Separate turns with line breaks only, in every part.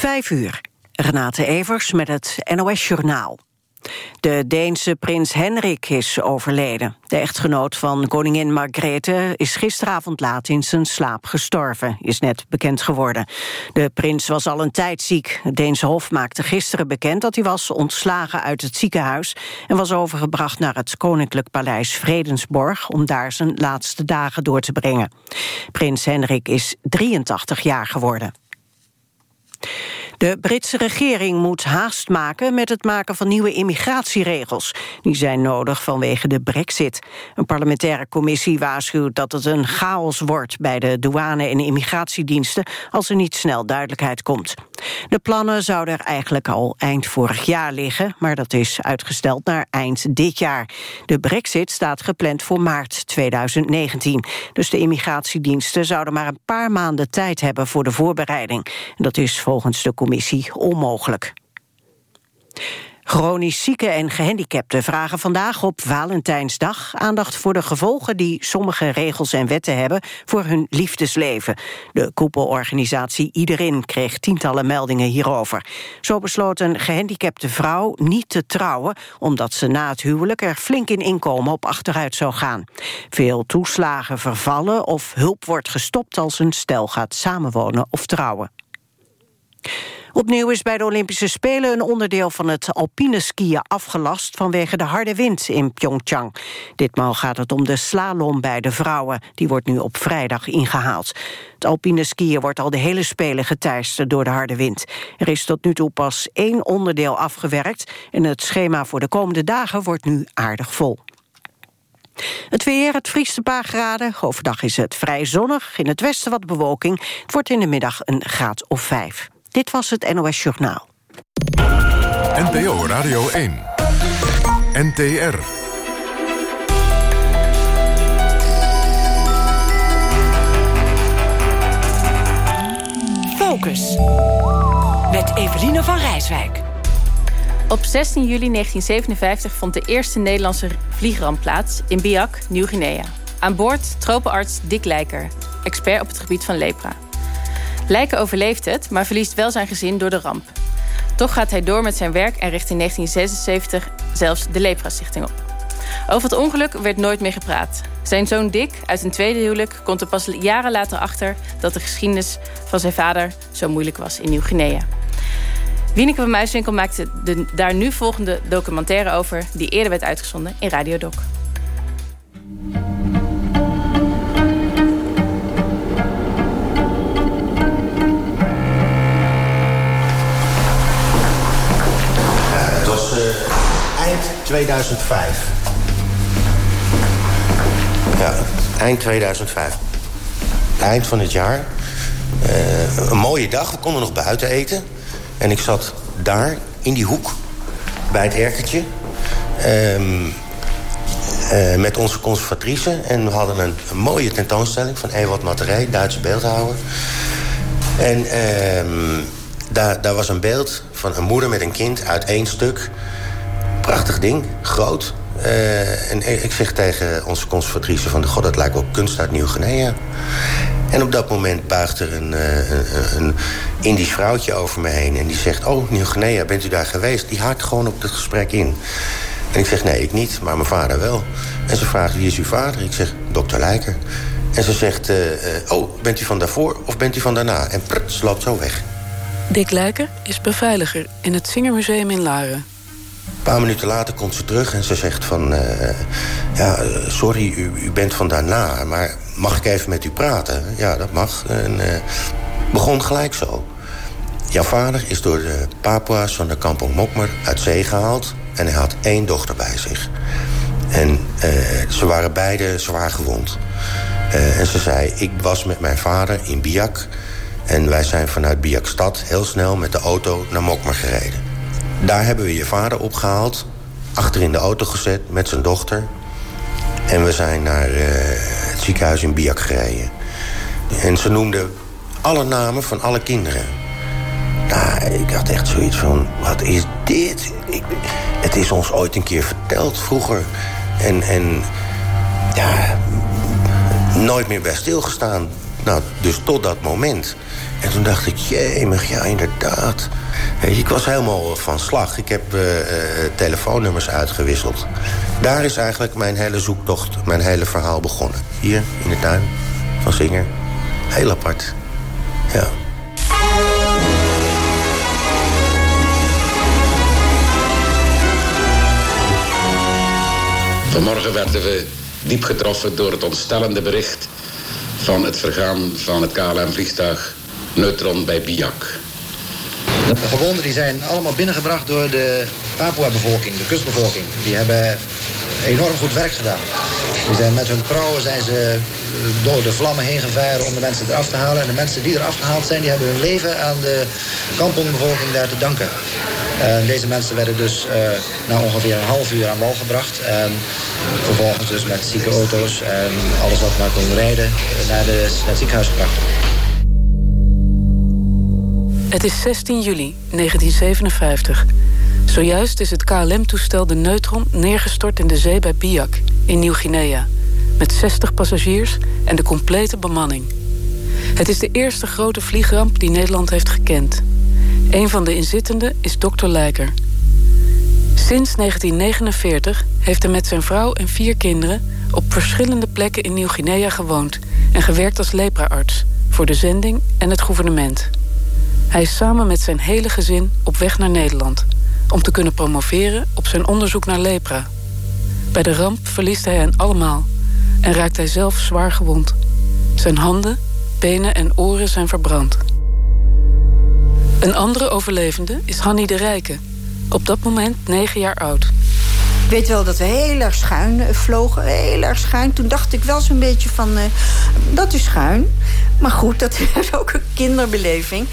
Vijf uur. Renate Evers met het NOS Journaal. De Deense prins Henrik is overleden. De echtgenoot van koningin Margrethe is gisteravond laat in zijn slaap gestorven, is net bekend geworden. De prins was al een tijd ziek. Het Deense Hof maakte gisteren bekend dat hij was ontslagen uit het ziekenhuis en was overgebracht naar het Koninklijk Paleis Vredensborg om daar zijn laatste dagen door te brengen. Prins Henrik is 83 jaar geworden. De Britse regering moet haast maken met het maken van nieuwe immigratieregels. Die zijn nodig vanwege de brexit. Een parlementaire commissie waarschuwt dat het een chaos wordt... bij de douane- en immigratiediensten als er niet snel duidelijkheid komt. De plannen zouden er eigenlijk al eind vorig jaar liggen... maar dat is uitgesteld naar eind dit jaar. De brexit staat gepland voor maart 2019. Dus de immigratiediensten zouden maar een paar maanden tijd hebben... voor de voorbereiding. Dat is volgens de commissie onmogelijk. Chronisch zieken en gehandicapten vragen vandaag op Valentijnsdag aandacht voor de gevolgen die sommige regels en wetten hebben voor hun liefdesleven. De koepelorganisatie Iedereen kreeg tientallen meldingen hierover. Zo besloot een gehandicapte vrouw niet te trouwen omdat ze na het huwelijk er flink in inkomen op achteruit zou gaan. Veel toeslagen vervallen of hulp wordt gestopt als een stel gaat samenwonen of trouwen. Opnieuw is bij de Olympische Spelen een onderdeel van het alpine skiën afgelast vanwege de harde wind in Pyeongchang. Ditmaal gaat het om de slalom bij de vrouwen. Die wordt nu op vrijdag ingehaald. Het alpine skiën wordt al de hele Spelen geteisterd door de harde wind. Er is tot nu toe pas één onderdeel afgewerkt en het schema voor de komende dagen wordt nu aardig vol. Het weer, het vriest een paar graden. Overdag is het vrij zonnig. In het westen wat bewolking. Het wordt in de middag een graad of vijf. Dit was het NOS Journaal.
NPO Radio 1. NTR.
Focus. Met Eveline van Rijswijk.
Op 16 juli 1957 vond de eerste Nederlandse vliegramp plaats in Biak, Nieuw-Guinea. Aan boord tropenarts Dick Lijker, expert op het gebied van lepra. Lijken overleeft het, maar verliest wel zijn gezin door de ramp. Toch gaat hij door met zijn werk en richt in 1976 zelfs de Lepra-stichting op. Over het ongeluk werd nooit meer gepraat. Zijn zoon Dick, uit een tweede huwelijk, komt er pas jaren later achter... dat de geschiedenis van zijn vader zo moeilijk was in Nieuw-Guinea. Wieneke van Muiswinkel maakte de daar nu volgende documentaire over... die eerder werd uitgezonden in Radio Doc.
2005. Ja, eind 2005. Eind van het jaar. Uh, een mooie dag, we konden nog buiten eten. En ik zat daar, in die hoek, bij het erkertje... Um, uh, met onze conservatrice. En we hadden een, mooie tentoonstelling van Ewald Matterij, Duitse beeldhouwer. En daar, daar was een beeld van een moeder met een kind uit één stuk. Prachtig ding, groot. Uh, en ik zeg tegen onze conservatrice van... God, dat lijkt wel kunst uit Nieuw-Guinea. En op dat moment buigt er een, uh, een, een Indisch vrouwtje over me heen. En die zegt, oh, Nieuw-Guinea, bent u daar geweest? Die haakt gewoon op het gesprek in. En ik zeg, nee, ik niet, maar mijn vader wel. En ze vraagt, wie is uw vader? Ik zeg, dokter Lijker. En ze zegt, uh, oh, bent u van daarvoor of bent u van daarna? En prut, ze loopt zo weg.
Dick Lijker is beveiliger in het Zingermuseum in Laren.
Een paar minuten later komt ze terug en ze zegt van... Uh, ja, sorry, u, u, bent van daarna, maar mag ik even met u praten? Ja, dat mag. En uh, begon gelijk zo. Jouw vader is door de Papua's van de Kampong Mokmer uit zee gehaald... en hij had één dochter bij zich. En uh, ze waren beide zwaar gewond. en ze zei, ik was met mijn vader in Biak... en wij zijn vanuit Biakstad heel snel met de auto naar Mokmer gereden. Daar hebben we je vader opgehaald, achter in de auto gezet met zijn dochter. En we zijn naar uh, het ziekenhuis in Biak gereden. En ze noemde alle namen van alle kinderen. Nou, ik had echt zoiets van, wat is dit? Ik, het is ons ooit een keer verteld vroeger. En, en ja, nooit meer bij stilgestaan. Nou, dus tot dat moment. En toen dacht ik, jemig, ja, inderdaad. Ik was helemaal van slag. Ik heb uh, telefoonnummers uitgewisseld. Daar is eigenlijk mijn hele zoektocht, mijn hele verhaal begonnen. Hier, in de tuin van Zinger. Heel apart. Ja.
Vanmorgen werden we diep getroffen door het ontstellende bericht... van het vergaan van het KLM-vliegtuig Neutron bij Biak.
De gewonden die zijn allemaal binnengebracht door de Papua-bevolking, de kustbevolking. Die hebben enorm goed werk gedaan. Die zijn met hun prauwen zijn ze eh, door de vlammen heen gevaren om de mensen eraf te halen. En de mensen die eraf gehaald zijn, die hebben hun leven aan de kampongbevolking daar te danken. En deze mensen werden dus uh, na ongeveer een half uur aan wal gebracht. En vervolgens dus met zieke auto's en alles wat maar kon rijden eh, naar, de, naar het ziekenhuis gebracht.
Het is 16 juli 1957. Zojuist is het KLM-toestel de Neutron neergestort in de zee bij Biak in Nieuw-Guinea. Met 60 passagiers en de complete bemanning. Het is de eerste grote vliegramp die Nederland heeft gekend. Een van de inzittenden is dokter Lijker. Sinds 1949 heeft hij met zijn vrouw en vier kinderen... op verschillende plekken in Nieuw-Guinea gewoond... en gewerkt als lepra-arts voor de zending en het gouvernement. Hij is samen met zijn hele gezin op weg naar Nederland... om te kunnen promoveren op zijn onderzoek naar lepra. Bij de ramp verliest hij hen allemaal... en raakt hij zelf zwaar gewond. Zijn handen, benen en oren zijn verbrand. Een andere overlevende is Hanny de Rijke. Op dat moment negen jaar oud.
Ik weet wel dat we heel erg schuin eh, vlogen. Heel erg schuin. Toen dacht ik wel zo'n beetje van... Uh, dat is schuin. Maar goed, dat is ook een kinderbeleving.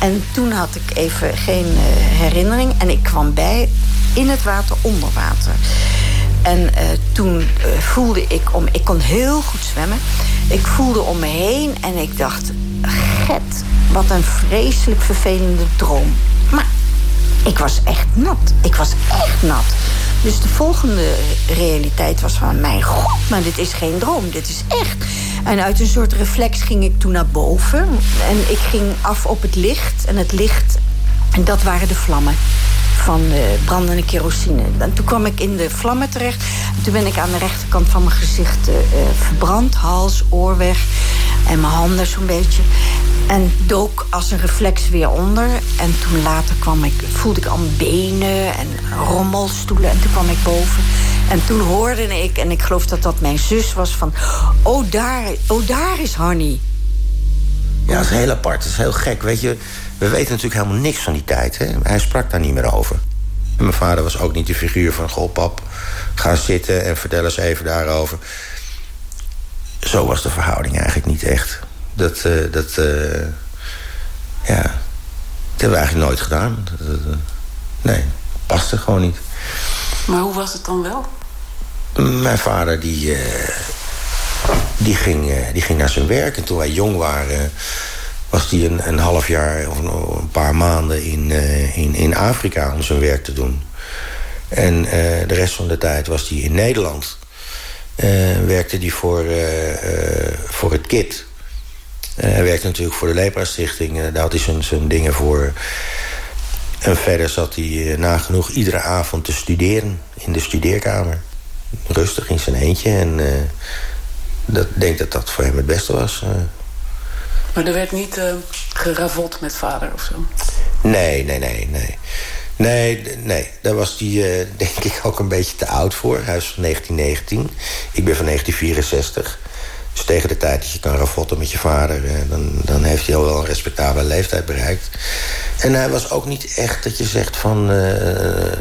En toen had ik even geen uh, herinnering. En ik kwam bij in het water, onder water. En uh, toen uh, voelde ik om... Ik kon heel goed zwemmen. Ik voelde om me heen en ik dacht... Get, wat een vreselijk vervelende droom. Maar ik was echt nat. Ik was echt nat. Dus de volgende realiteit was van... mijn god, maar dit is geen droom, dit is echt. En uit een soort reflex ging ik toen naar boven. En ik ging af op het licht. En het licht, en dat waren de vlammen van uh, brandende kerosine. En toen kwam ik in de vlammen terecht. En toen ben ik aan de rechterkant van mijn gezicht uh, verbrand. Hals, oor weg. En mijn handen zo'n beetje. En dook als een reflex weer onder. En toen later kwam ik, voelde ik al benen en rommelstoelen. En toen kwam ik boven. En toen hoorde ik, en ik geloof dat dat mijn zus was, van... Oh, daar, oh, daar is Hanny.
Ja, dat is heel apart. Dat is heel gek. Weet je, we weten natuurlijk helemaal niks van die tijd. Hè? Hij sprak daar niet meer over. En mijn vader was ook niet de figuur van... Goh, pap, ga zitten en vertel eens even daarover. Zo was de verhouding eigenlijk niet echt. Dat, uh, dat, uh, ja, dat hebben we eigenlijk nooit gedaan. Dat, uh, nee, paste gewoon niet.
Maar hoe was het dan wel?
Mijn vader die, die, ging, die ging naar zijn werk. En toen wij jong waren was hij een, een half jaar of een, paar maanden in, in, in Afrika om zijn werk te doen. En de rest van de tijd was hij in Nederland. werkte hij voor, voor het KIT. Uh, hij werkte natuurlijk voor de Lepra Stichting. Uh, daar had hij zijn, zijn dingen voor. En verder zat hij uh, nagenoeg iedere avond te studeren in de studeerkamer. Rustig in zijn eentje. En dat denk dat dat voor hem het beste was.
Maar er werd niet geravot met vader of zo?
Nee, nee, nee, nee. Nee, nee, daar was hij denk ik ook een beetje te oud voor. Hij is van 1919. Ik ben van 1964. Dus tegen de tijd dat je kan ravotten met je vader... dan, dan heeft hij al wel een respectabele leeftijd bereikt. En hij was ook niet echt dat je zegt van... Uh,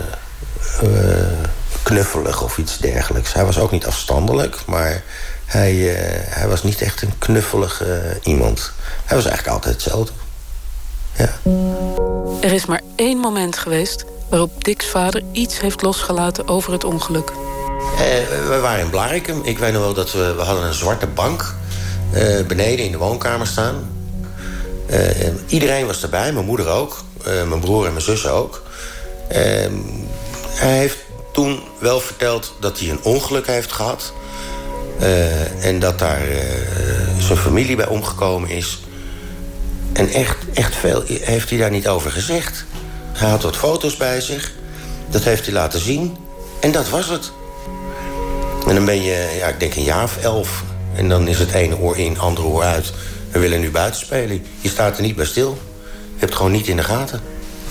knuffelig of iets dergelijks. Hij was ook niet afstandelijk, maar hij, uh, hij was niet echt een knuffelig iemand. Hij was eigenlijk altijd hetzelfde. Ja.
Er is maar één moment geweest waarop Dick's vader iets heeft losgelaten over het ongeluk.
Uh, we waren in Blarikum. Ik weet nog wel dat we, we hadden een zwarte bank uh, beneden in de woonkamer staan. Iedereen was erbij, mijn moeder ook. mijn broer en mijn zus ook. hij heeft toen wel verteld dat hij een ongeluk heeft gehad. Uh, en dat daar uh, zijn familie bij omgekomen is. En echt, echt veel heeft hij daar niet over gezegd. Hij had wat foto's bij zich. Dat heeft hij laten zien. En dat was het. En dan ben je, ja, ik denk een jaar of elf. En dan is het ene oor in, andere oor uit. We willen nu buiten spelen. Je staat er niet bij stil. Je hebt het gewoon niet in de gaten.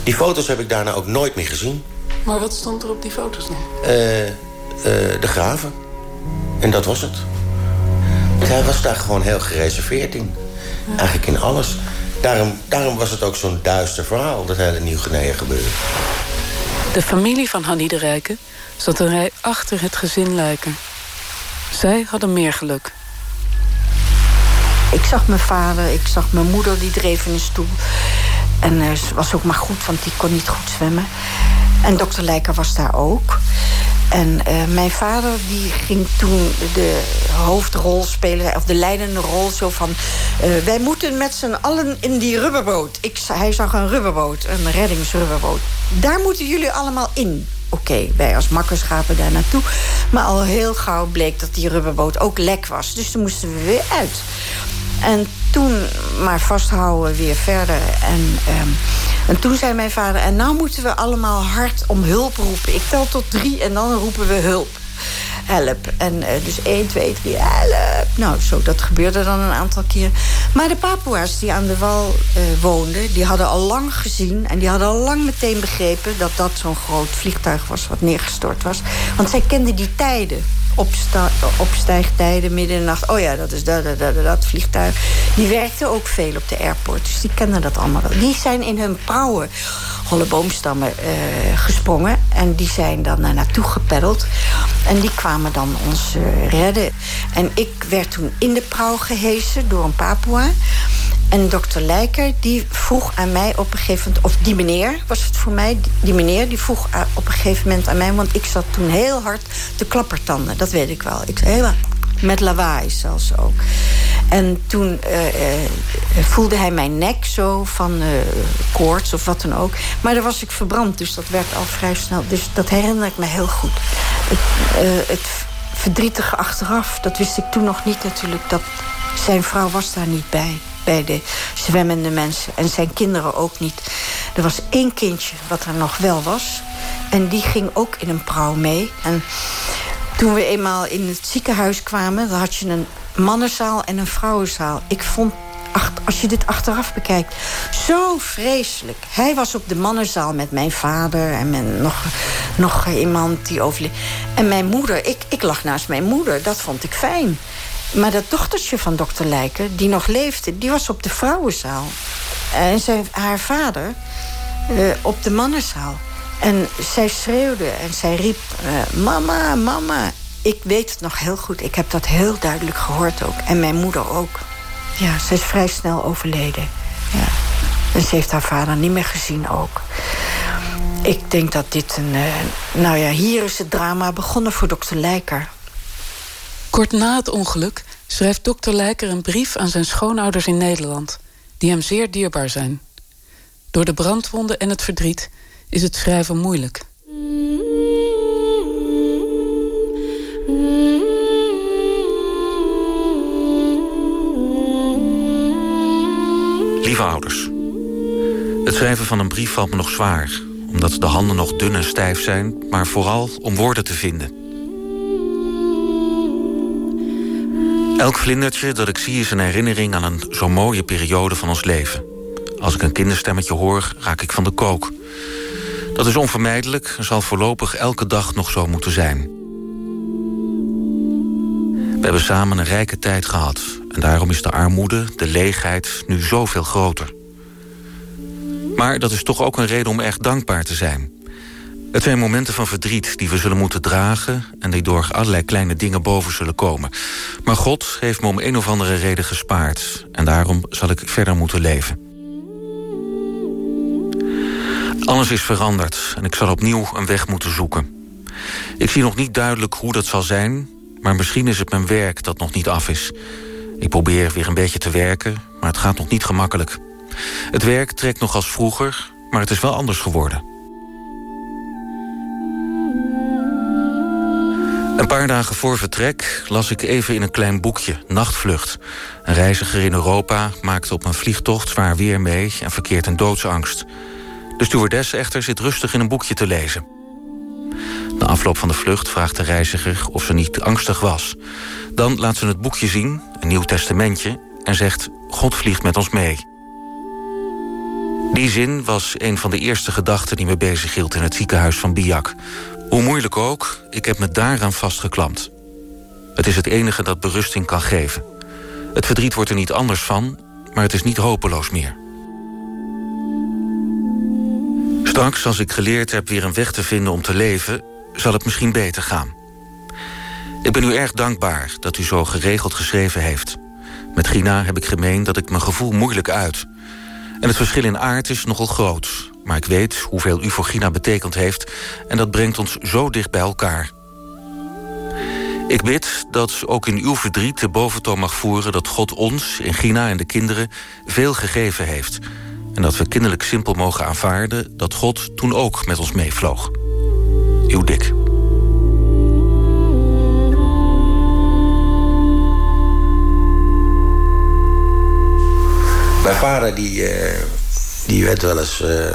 Die foto's heb ik daarna ook nooit meer gezien.
Maar wat stond er op die foto's dan?
Uh, uh, de graven. En dat was het. Hij was daar gewoon heel gereserveerd in. Ja. Eigenlijk in alles. Daarom, daarom was het ook zo'n duister verhaal, dat hele Nieuw-Guinea gebeurde.
De familie van Hanni de Rijke zat een rij achter het gezin lijken. Zij hadden meer geluk.
Ik zag mijn vader, ik zag mijn moeder, die dreef in een stoel. En het was ook maar goed, want die kon niet goed zwemmen. En dokter Lijker was daar ook. En uh, mijn vader die ging toen de hoofdrol spelen, of de leidende rol, zo van... Uh, wij moeten met z'n allen in die rubberboot. Ik, hij zag een rubberboot, een reddingsrubberboot. Daar moeten jullie allemaal in. Oké, wij als makkers gaven daar naartoe. Maar al heel gauw bleek dat die rubberboot ook lek was. Dus toen moesten we weer uit. En toen maar vasthouden weer verder. En, um, en toen zei mijn vader... en nou moeten we allemaal hard om hulp roepen. Ik tel tot drie en dan roepen we hulp. Help. En uh, dus 1, 2, 3, help. Nou, zo, dat gebeurde dan een aantal keer. Maar de Papua's die aan de wal uh, woonden... die hadden al lang gezien en die hadden al lang meteen begrepen... dat dat zo'n groot vliegtuig was wat neergestort was. Want zij kenden die tijden opstijgtijden midden in de nacht. Oh ja, dat is dat, dat, dat, vliegtuig. Die werkte ook veel op de airport, dus die kennen dat allemaal wel. Die zijn in hun prauwen holle boomstammen uh, gesprongen. En die zijn dan naar naartoe gepeddeld. En die kwamen dan ons uh, redden. En ik werd toen in de prauw gehesen door een Papua. En dokter Lijker die vroeg aan mij op een gegeven moment... of die meneer was het voor mij, die meneer... die vroeg op een gegeven moment aan mij... want ik zat toen heel hard te klappertanden, dat weet ik wel. Ik heel met lawaai zelfs ook. En toen uh, uh, voelde hij mijn nek zo van uh, koorts of wat dan ook. Maar daar was ik verbrand, dus dat werd al vrij snel. Dus dat herinner ik me heel goed. Het, het verdrietige achteraf, dat wist ik toen nog niet natuurlijk... dat zijn vrouw was daar niet bij bij de zwemmende mensen. En zijn kinderen ook niet. Er was één kindje wat er nog wel was. En die ging ook in een prauw mee. En toen we eenmaal in het ziekenhuis kwamen... dan had je een mannenzaal en een vrouwenzaal. Ik vond als je dit achteraf bekijkt, zo vreselijk. Hij was op de mannenzaal met mijn vader en met nog, nog iemand die overleed. En mijn moeder, ik, ik lag naast mijn moeder, dat vond ik fijn. Maar dat dochtertje van dokter Lijken, die nog leefde... die was op de vrouwenzaal. En zij, haar vader uh, op de mannenzaal. En zij schreeuwde en zij riep... Uh, mama, mama. Ik weet het nog heel goed. Ik heb dat heel duidelijk gehoord ook. En mijn moeder ook. Ja, ze is vrij snel overleden. Ja. En ze heeft haar vader niet meer gezien ook. Ik denk dat dit een... Uh, nou ja, hier is het drama begonnen voor dokter Lijker.
Kort na het ongeluk schrijft dokter Lijker een brief aan zijn schoonouders in Nederland, die hem zeer dierbaar zijn. Door de brandwonden en het verdriet is het schrijven moeilijk.
Lieve ouders, het schrijven van een brief valt me nog zwaar, omdat de handen nog dun en stijf zijn, maar vooral om woorden te vinden. Elk vlindertje dat ik zie is een herinnering aan een zo mooie periode van ons leven. Als ik een kinderstemmetje hoor, raak ik van de kook. Dat is onvermijdelijk en zal voorlopig elke dag nog zo moeten zijn. We hebben samen een rijke tijd gehad. En daarom is de armoede, de leegheid, nu zoveel groter. Maar dat is toch ook een reden om erg dankbaar te zijn. Het zijn momenten van verdriet die we zullen moeten dragen... en die door allerlei kleine dingen boven zullen komen. Maar God heeft me om een of andere reden gespaard... en daarom zal ik verder moeten leven. Alles is veranderd en ik zal opnieuw een weg moeten zoeken. Ik zie nog niet duidelijk hoe dat zal zijn... maar misschien is het mijn werk dat nog niet af is. Ik probeer weer een beetje te werken, maar het gaat nog niet gemakkelijk. Het werk trekt nog als vroeger, maar het is wel anders geworden... Een paar dagen voor vertrek las ik even in een klein boekje, Nachtvlucht. Een reiziger in Europa maakte op een vliegtocht zwaar weer mee... en verkeert in doodsangst. De stewardess echter zit rustig in een boekje te lezen. Na afloop van de vlucht vraagt de reiziger of ze niet angstig was. Dan laat ze het boekje zien, een nieuw testamentje... en zegt, God vliegt met ons mee. Die zin was een van de eerste gedachten die me bezighield... in het ziekenhuis van Biak. Hoe moeilijk ook, ik heb me daaraan vastgeklampt. Het is het enige dat berusting kan geven. Het verdriet wordt er niet anders van, maar het is niet hopeloos meer. Straks, als ik geleerd heb weer een weg te vinden om te leven... zal het misschien beter gaan. Ik ben u erg dankbaar dat u zo geregeld geschreven heeft. Met Gina heb ik gemeen dat ik mijn gevoel moeilijk uit. En het verschil in aard is nogal groot. Maar ik weet hoeveel u voor Gina betekend heeft... en dat brengt ons zo dicht bij elkaar. Ik bid dat ook in uw verdriet de boventoon mag voeren... dat God ons, in Gina en de kinderen, veel gegeven heeft... en dat we kinderlijk simpel mogen aanvaarden... dat God toen ook met ons meevloog. Uw Dick.
Mijn vader die, uh, die werd wel eens uh,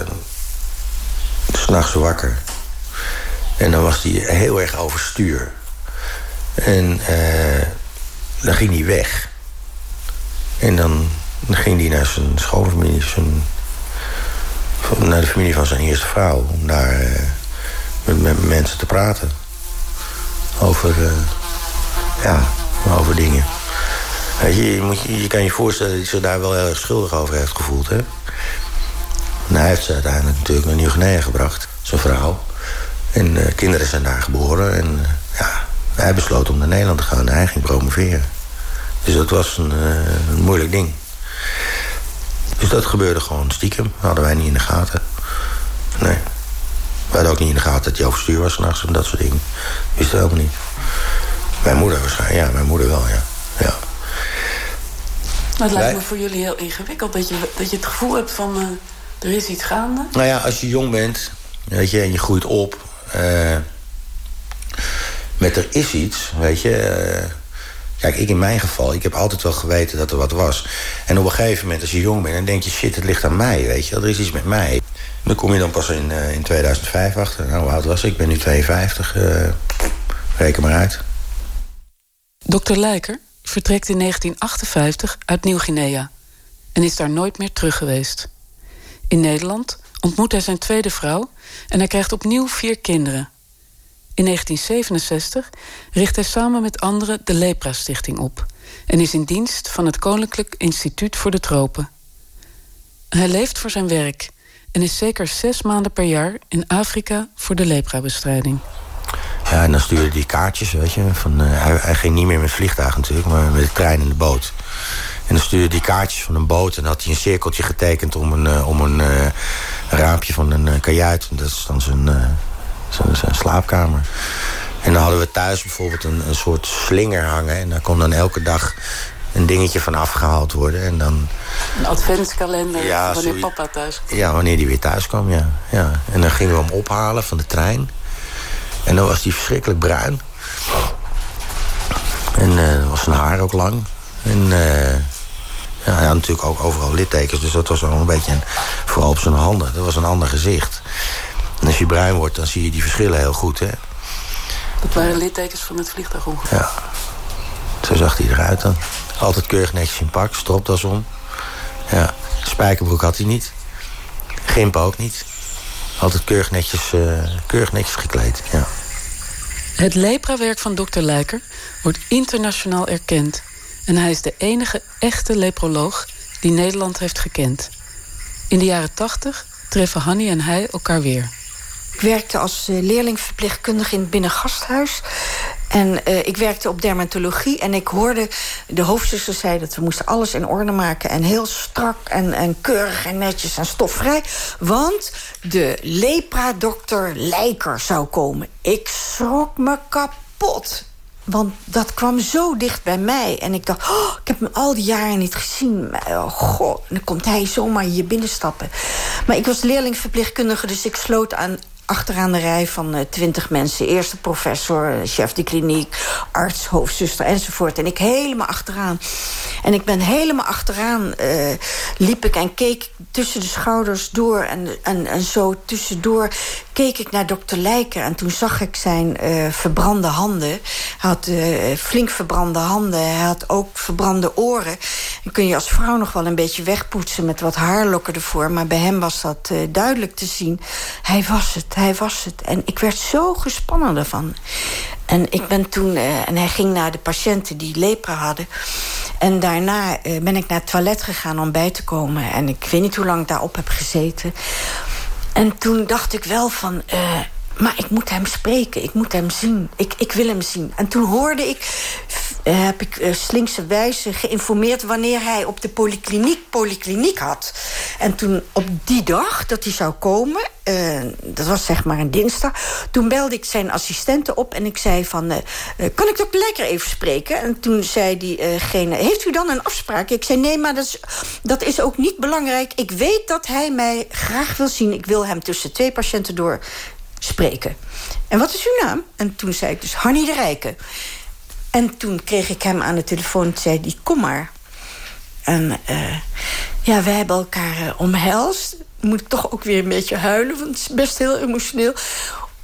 s'nachts wakker. En dan was hij heel erg overstuur. En uh, dan ging hij weg. En dan, ging hij naar zijn schoonfamilie, naar de familie van zijn eerste vrouw... om daar met, met, mensen te praten. Over, ja, over dingen. Je, je, moet, je, kan je voorstellen dat hij zich daar wel heel erg schuldig over heeft gevoeld. Hè? En hij heeft ze uiteindelijk natuurlijk naar Nieuw-Guinea gebracht, zijn vrouw. En uh, kinderen zijn daar geboren. En uh, ja, hij besloot om naar Nederland te gaan en hij ging promoveren. Dus dat was een, uh, een moeilijk ding. Dus dat gebeurde gewoon stiekem. Dat hadden wij niet in de gaten. Nee. We hadden ook niet in de gaten dat hij overstuur was s'nachts en dat soort dingen. Wisten we helemaal niet. Mijn moeder waarschijnlijk, ja, mijn moeder wel, ja. ja.
Maar het lijkt me voor jullie heel ingewikkeld dat je, dat je het gevoel hebt van er is iets gaande.
Nou ja, als je jong bent weet je, en je groeit op uh, met er is iets, weet je. Uh, kijk, ik in mijn geval, ik heb altijd wel geweten dat er wat was. En op een gegeven moment, als je jong bent, dan denk je shit, het ligt aan mij, weet je. Er is iets met mij. Dan kom je dan pas in, in 2005 achter. Nou, hoe oud was ik? Ik ben nu 52. reken maar uit.
Dokter Lijker? vertrekt in 1958 uit Nieuw-Guinea en is daar nooit meer terug geweest. In Nederland ontmoet hij zijn tweede vrouw en hij krijgt opnieuw vier kinderen. In 1967 richt hij samen met anderen de Lepra-stichting op en is in dienst van het Koninklijk Instituut voor de Tropen. Hij leeft voor zijn werk en is zeker zes maanden per jaar in Afrika voor de lepra-bestrijding.
Ja, en dan stuurde hij kaartjes, weet je. Van, uh, hij, hij, ging niet meer met vliegtuig natuurlijk, maar met de trein en de boot. En dan stuurde hij kaartjes van een boot en had hij een cirkeltje getekend om een, uh, om een uh, raampje van een kajuit. Dat is dan zijn, zijn, zijn, slaapkamer. En dan hadden we thuis bijvoorbeeld een, een soort slinger hangen. En daar kon dan elke dag een dingetje van afgehaald worden. En dan...
Een adventskalender ja, wanneer papa thuis kwam.
Ja, wanneer die weer thuis kwam, ja. ja. En dan gingen we hem ophalen van de trein. En dan was hij verschrikkelijk bruin. En was zijn haar ook lang. En ja, hij had natuurlijk ook overal littekens. Dus dat was wel een beetje, een, vooral op zijn handen. Dat was een ander gezicht. En als je bruin wordt, dan zie je die verschillen heel goed, hè.
Dat waren littekens van het vliegtuigongeluk?
Ja. Zo zag hij eruit dan. Altijd keurig netjes in pak, stropdas om. Ja, spijkerbroek had hij niet. Gimp ook niet. Altijd keurig netjes, uh, keurig netjes gekleed, ja.
Het leprawerk van dokter Lijker wordt internationaal erkend. En hij is de enige echte leproloog die Nederland heeft gekend. In de jaren tachtig treffen Hanny en hij elkaar weer.
Ik werkte als leerlingverpleegkundige in het binnengasthuis. En uh, ik werkte op dermatologie en ik hoorde de hoofdzuster zei dat we moesten alles in orde maken en heel strak en, en keurig en netjes en stofvrij. Want de lepra-dokter Lijker zou komen. Ik schrok me kapot. Want dat kwam zo dicht bij mij. En ik dacht, oh, ik heb hem al die jaren niet gezien. Oh dan komt hij zomaar hier binnenstappen. Maar ik was leerlingverpleegkundige, dus ik sloot aan achteraan de rij van twintig mensen. Eerste professor, chef de kliniek, arts, hoofdzuster enzovoort. En ik helemaal achteraan. En ik ben helemaal achteraan, uh, liep ik en keek tussen de schouders door. En, en, en zo tussendoor keek ik naar dokter Lijker. En toen zag ik zijn uh, verbrande handen. Hij had uh, flink verbrande handen. Hij had ook verbrande oren. Dan kun je als vrouw nog wel een beetje wegpoetsen... met wat haarlokken ervoor. Maar bij hem was dat uh, duidelijk te zien. Hij was het, hij was het. En ik werd zo gespannen ervan. En ik ben toen... en hij ging naar de patiënten die lepra hadden... En daarna ben ik naar het toilet gegaan om bij te komen. En ik weet niet hoe lang ik daarop heb gezeten. En toen dacht ik wel van... Uh, maar ik moet hem spreken, ik moet hem zien. Ik, ik wil hem zien. En toen hoorde ik, uh, heb ik uh, slinkse wijze geïnformeerd... wanneer hij op de polykliniek polykliniek had. En toen op die dag dat hij zou komen... Uh, dat was zeg maar een dinsdag... toen belde ik zijn assistente op en ik zei van... kan ik dokter Lekker even spreken? En toen zei diegene, heeft u dan een afspraak? Ik zei, nee, maar dat is, dat is ook niet belangrijk. Ik weet dat hij mij graag wil zien. Ik wil hem tussen twee patiënten door spreken. En wat is uw naam? En toen zei ik dus Hanny de Rijke. En toen kreeg ik hem aan de telefoon en zei die kom maar. En uh, ja, wij hebben elkaar uh, omhelst. Moet ik toch ook weer een beetje huilen, want het is best heel emotioneel.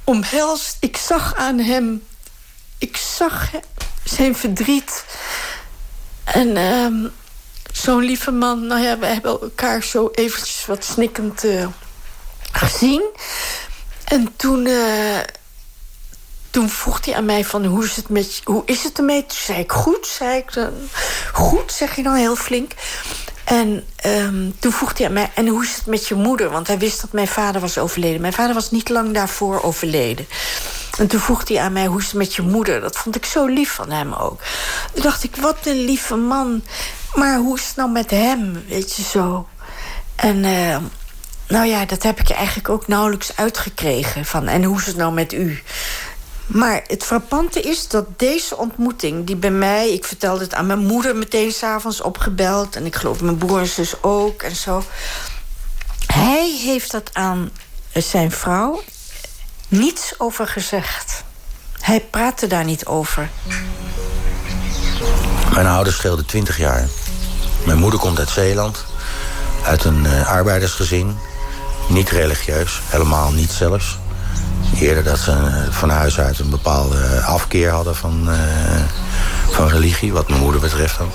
Omhelst, ik zag aan hem... Ik zag zijn verdriet. En uh, zo'n lieve man, nou ja, we hebben elkaar zo eventjes wat snikkend uh, gezien. En toen, toen vroeg hij aan mij van hoe is het, met, hoe is het ermee? Toen zei ik goed, zei ik dan. Goed, zeg je dan heel flink. En um, toen vroeg hij aan mij, en hoe is het met je moeder? Want hij wist dat mijn vader was overleden. Mijn vader was niet lang daarvoor overleden. En toen vroeg hij aan mij, hoe is het met je moeder? Dat vond ik zo lief van hem ook. Toen dacht ik, wat een lieve man. Maar hoe is het nou met hem, weet je zo? En... Uh, nou ja, dat heb ik eigenlijk ook nauwelijks uitgekregen. Van, en hoe is het nou met u? Maar het frappante is dat deze ontmoeting, die bij mij... ik vertelde het aan mijn moeder meteen s'avonds opgebeld... en ik geloof mijn broer en ook en zo. Hij heeft dat aan zijn vrouw niets over gezegd. Hij praatte daar niet over.
Mijn ouders scheelden 20 jaar. Mijn moeder komt uit Zeeland, uit een uh, arbeidersgezin. Niet religieus, helemaal niet zelfs. Eerder dat ze eh, van huis uit een bepaalde afkeer hadden van, uh, van religie, wat mijn moeder betreft dan.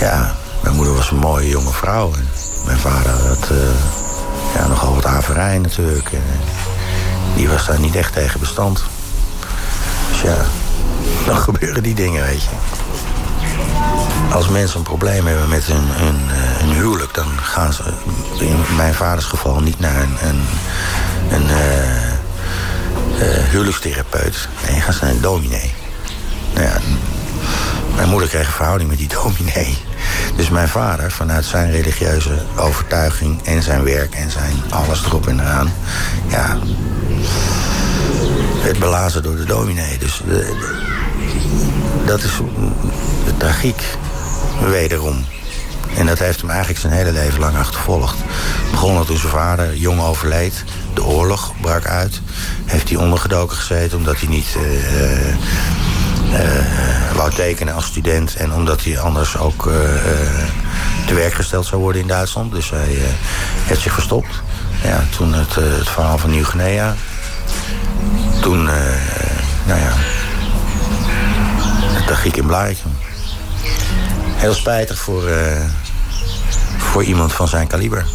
Ja, mijn moeder was een mooie jonge vrouw. En mijn vader had ja, nogal wat averij natuurlijk. En, die was daar niet echt tegen bestand. Dus ja, dan gebeuren die dingen, weet je. Als mensen een probleem hebben met hun, hun, huwelijk... dan gaan ze in mijn vaders geval niet naar een, een, een huwelijkstherapeut. Nee, gaan ze naar een dominee. Nou ja, mijn moeder kreeg een verhouding met die dominee. Dus mijn vader, vanuit zijn religieuze overtuiging... en zijn werk en zijn alles erop en eraan... ja, werd belazen door de dominee. Dus de, de, dat is de tragiek wederom. En dat heeft hem eigenlijk zijn hele leven lang achtervolgd. Begon toen zijn vader jong overleed. De oorlog brak uit. Heeft hij ondergedoken gezeten omdat hij niet uh, uh, wou tekenen als student. En omdat hij anders ook uh, te werk gesteld zou worden in Duitsland. Dus hij heeft zich verstopt. Ja, toen het, het verhaal van Nieuw-Guinea. Toen, nou ja, de tragiek in Blarikum. Heel spijtig voor, uh, voor iemand van zijn kaliber.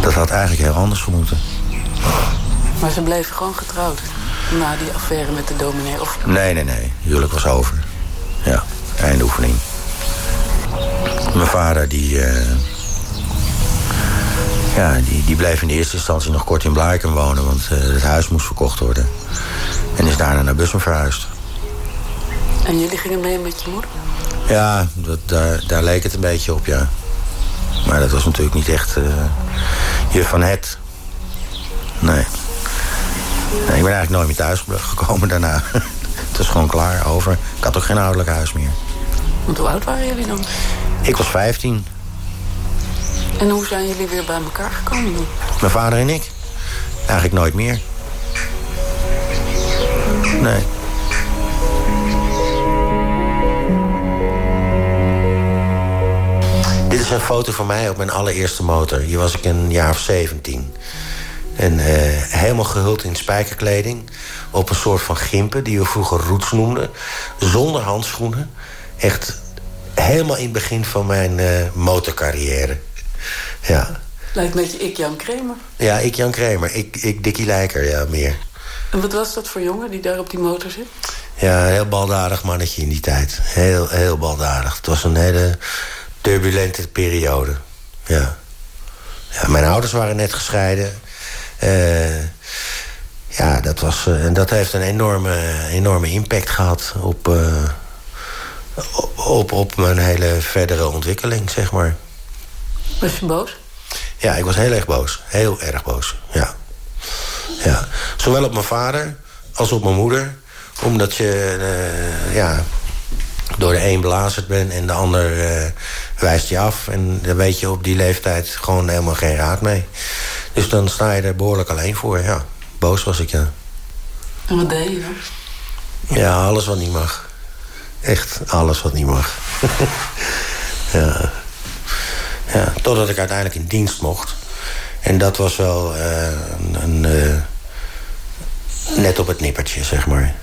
Dat had eigenlijk heel anders moeten.
Maar ze bleven gewoon getrouwd na die affaire met de dominee? Of...
Nee, nee, nee. Huwelijk was over. Ja, eindoefening. Mijn vader, die... Uh, ja, die, die bleef in de eerste instantie nog kort in Blarikum wonen... want uh, het huis moest verkocht worden. En is daarna naar Bussum verhuisd.
En jullie gingen mee met je moeder?
Ja, dat, daar, daar leek het een beetje op, ja. Maar dat was natuurlijk niet echt uh, je van het. Nee. nee. Ik ben eigenlijk nooit meer thuis gekomen daarna. het was gewoon klaar, over. Ik had ook geen ouderlijk huis meer.
Want hoe oud waren jullie dan?
Ik was 15.
En hoe zijn jullie weer bij elkaar gekomen dan?
Mijn vader en ik. Eigenlijk nooit meer. Nee. Is een foto van mij op mijn allereerste motor. Hier was ik een jaar of 17. En eh, helemaal gehuld in spijkerkleding. Op een soort van gimpen, die we vroeger roots noemden. Zonder handschoenen. Echt helemaal in het begin van mijn uh, motorcarrière. Ja.
Lijkt een beetje ik Jan Kramer.
Ja, ik Jan Kramer. Ik, ik Dikkie Lijker, ja, meer.
En wat was dat voor jongen die daar op die motor zit?
Ja, een heel baldadig mannetje in die tijd. Heel, heel baldadig. Het was een hele turbulente periode. Ja. ja mijn ouders waren net gescheiden. Uh, ja, dat, was, uh, en dat heeft een enorme, enorme impact gehad op, uh, op, op mijn hele verdere ontwikkeling, zeg maar.
Was je boos?
Ja, ik was heel erg boos. Heel erg boos, ja. ja. Zowel op mijn vader als op mijn moeder. Omdat je, ja, door de een belazerd bent en de ander wijst je af. En dan weet je op die leeftijd gewoon helemaal geen raad mee. Dus dan sta je er behoorlijk alleen voor, ja. Boos was ik, ja.
En wat deed je dan?
Ja, alles wat niet mag. Echt alles wat niet mag. ja. ja. Totdat ik uiteindelijk in dienst mocht. En dat was wel uh, een... een uh, net op het nippertje, zeg maar.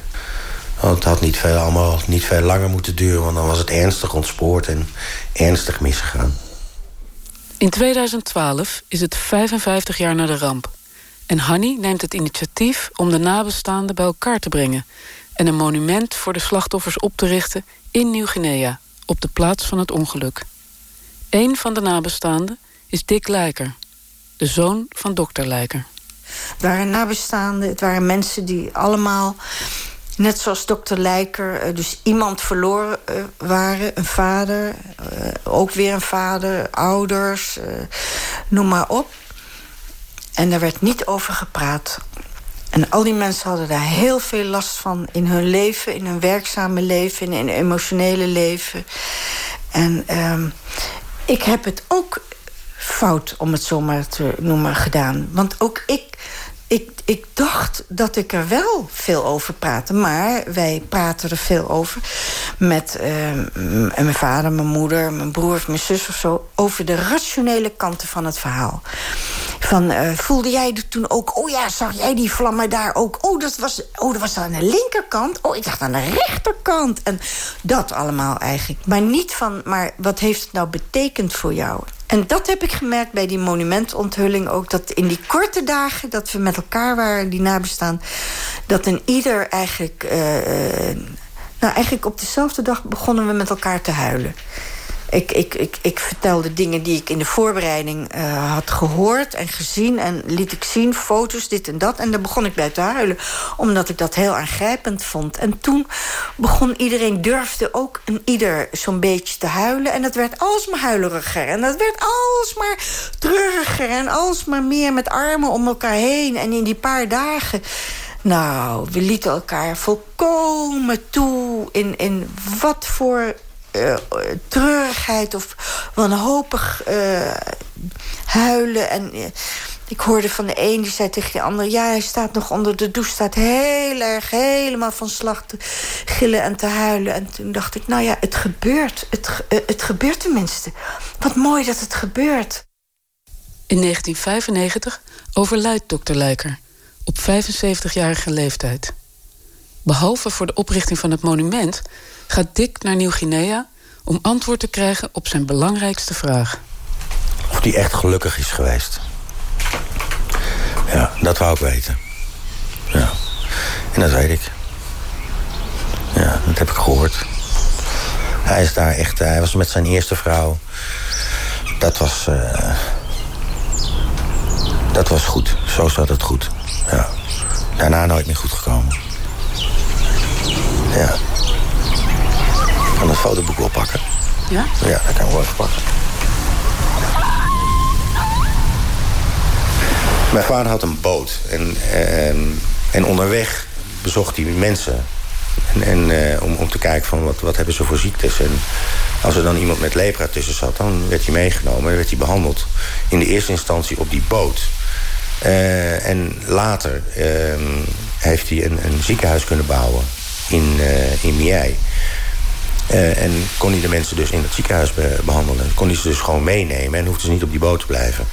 Want het had niet veel, allemaal niet veel langer moeten duren... want dan was het ernstig ontspoord en ernstig misgegaan.
In 2012 is het 55 jaar na de ramp. En Hanny neemt het initiatief om de nabestaanden bij elkaar te brengen... en een monument voor de slachtoffers op te richten in Nieuw-Guinea... op de plaats van het ongeluk. Een van de nabestaanden is Dick Lijker, de zoon van dokter Lijker.
Het waren nabestaanden, het waren mensen die allemaal net zoals dokter Lijker, dus iemand verloren waren. Een vader, ook weer een vader, ouders, noem maar op. En daar werd niet over gepraat. En al die mensen hadden daar heel veel last van in hun leven... in hun werkzame leven, in hun emotionele leven. En um, ik heb het ook fout, om het zo maar te noemen, gedaan. Want ook ik ik, ik dacht dat ik er wel veel over praatte. Maar wij praten er veel over. Met uh, mijn vader, mijn moeder, mijn broer of mijn zus of zo. Over de rationele kanten van het verhaal. Van, uh, voelde jij toen ook... Oh ja, zag jij die vlammen daar ook? Oh, dat was, oh, dat was aan de linkerkant. Oh, ik dacht aan de rechterkant. En dat allemaal eigenlijk. Maar niet van, maar wat heeft het nou betekend voor jou? En dat heb ik gemerkt bij die monumentonthulling ook. Dat in die korte dagen dat we met elkaar waren, die nabestaan... dat een ieder eigenlijk... Uh, nou, eigenlijk op dezelfde dag begonnen we met elkaar te huilen. Ik, ik, ik, ik vertelde dingen die ik in de voorbereiding uh, had gehoord en gezien. En liet ik zien, foto's, dit en dat. En daar begon ik bij te huilen. Omdat ik dat heel aangrijpend vond. En toen begon iedereen, durfde ook een ieder zo'n beetje te huilen. En dat werd alsmaar huileriger. En dat werd alsmaar treuriger. En alsmaar meer met armen om elkaar heen. En in die paar dagen... Nou, we lieten elkaar volkomen toe in, in wat voor uh, treurigheid of wanhopig uh, huilen. En ik hoorde van de een die zei tegen de ander... ja, hij staat nog onder de douche, staat heel erg helemaal van slag te gillen en te huilen. En toen dacht ik, nou ja, het gebeurt. Het, het gebeurt tenminste. Wat mooi dat het gebeurt.
In 1995 overlijdt dokter Lijker op 75-jarige leeftijd. Behalve voor de oprichting van het monument gaat Dick naar Nieuw-Guinea om antwoord te krijgen op zijn belangrijkste vraag.
Of die echt gelukkig is geweest. Ja, dat wou ik weten. Ja. En dat weet ik. Ja, dat heb ik gehoord. Hij is daar echt... Hij was met zijn eerste vrouw. Dat was... Uh, dat was goed. Zo zat het goed. Ja. Daarna nooit meer goed gekomen. Ja kan het fotoboek wel pakken.
Ja?
Ja, dat kan ik wel even pakken. Mijn vader had een boot. En, en, en onderweg bezocht hij mensen. En, en uh, om, om te kijken van wat, wat hebben ze voor ziektes. En als er dan iemand met lepra tussen zat, dan werd hij meegenomen en werd hij behandeld. In de eerste instantie op die boot. Uh, en later ehm, heeft hij een, een, ziekenhuis kunnen bouwen in, uh, in Miei. Uh, en kon hij de mensen dus in het ziekenhuis be behandelen. Kon hij ze dus gewoon meenemen en hoefde ze niet op die boot te blijven.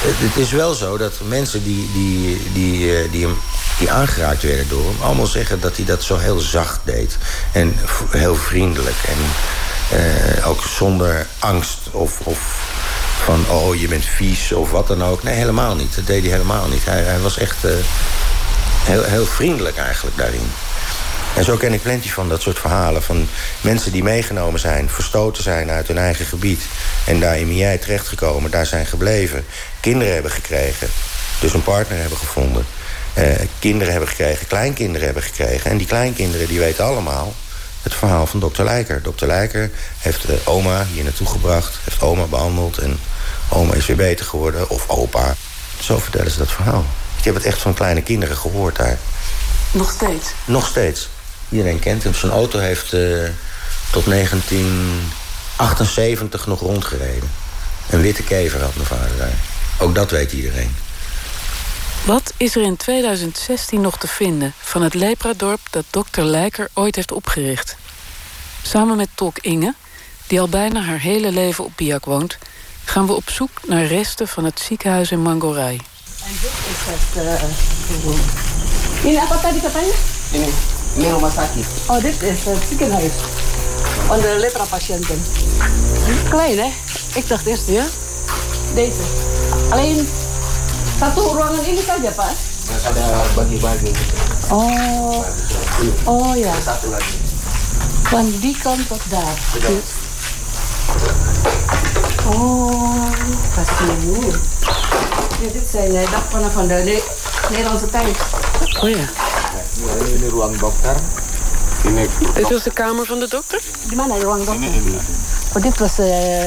Het is wel zo dat mensen die, die, die, die, hem, die aangeraakt werden door hem... allemaal zeggen dat hij dat zo heel zacht deed. En heel vriendelijk. En uh, ook zonder angst of, of van... oh, je bent vies of wat dan ook. Nee, helemaal niet. Dat deed hij helemaal niet. Hij, hij was echt heel, heel vriendelijk eigenlijk daarin. En zo ken ik plenty van dat soort verhalen. Van mensen die meegenomen zijn, verstoten zijn uit hun eigen gebied. En daar in Miei terechtgekomen, daar zijn gebleven. Kinderen hebben gekregen. Dus een partner hebben gevonden. Uh, kinderen hebben gekregen, kleinkinderen hebben gekregen. En die kleinkinderen die weten allemaal het verhaal van dokter Lijker. Dokter Lijker heeft uh, oma hier naartoe gebracht. Heeft oma behandeld en oma is weer beter geworden. Of opa. Zo vertellen ze dat verhaal. Ik heb het echt van kleine kinderen gehoord daar.
Nog steeds?
Nog steeds. Iedereen kent hem. Zijn auto heeft uh, tot 1978 nog rondgereden. Een witte kever had mijn vader daar. Ook dat weet iedereen.
Wat is er in 2016 nog te vinden van het lepradorp dat dokter Lijker ooit heeft opgericht? Samen met Tok Inge, die al bijna haar hele leven op Biak woont... gaan we op zoek naar resten van het ziekenhuis in Mangorai. En dit is het...
Uh, in apa tadi katanya? Ini, ini rumah sakit. Oh, dit is het ziekenhuis. Van de lepra-patiënten. Klein, hè? Ik dacht eerst, ja? Deze. Alleen Satu ruangan ini saja, Pak? Ada bagi-bagi. Oh. Oh ja. Satu lagi. Van die kant tot daar. Oh, kasihan. Ja, dit zijn uh, dakpannen van de ne Nederlandse tijd.
Oh ja.
Ini ruang dokter.
Dit was de kamer van de dokter?
Di mana ruang dokter? Oh, dit was uh,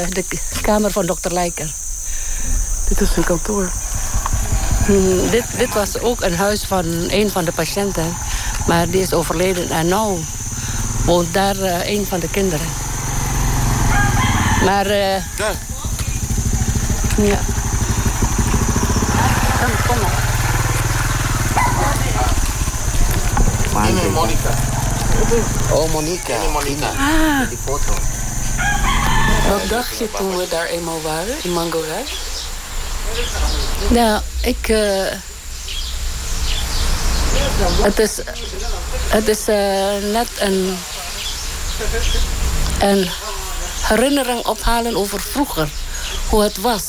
de kamer van dokter Lijker.
Dit is zijn kantoor.
Hmm, dit, dit was ook een huis van een van de patiënten. Maar die is overleden en nu woont daar uh, een van de kinderen. Maar... Uh, ja. Ja. Kom, kom maar.
Monica. Oh, Monica. Monica.
Ah.
Die foto.
Wat dacht je toen we daar eenmaal waren, in Mangorai?
Nou, ik... Uh, het is, het is uh, net een, een herinnering ophalen over vroeger. Hoe het was.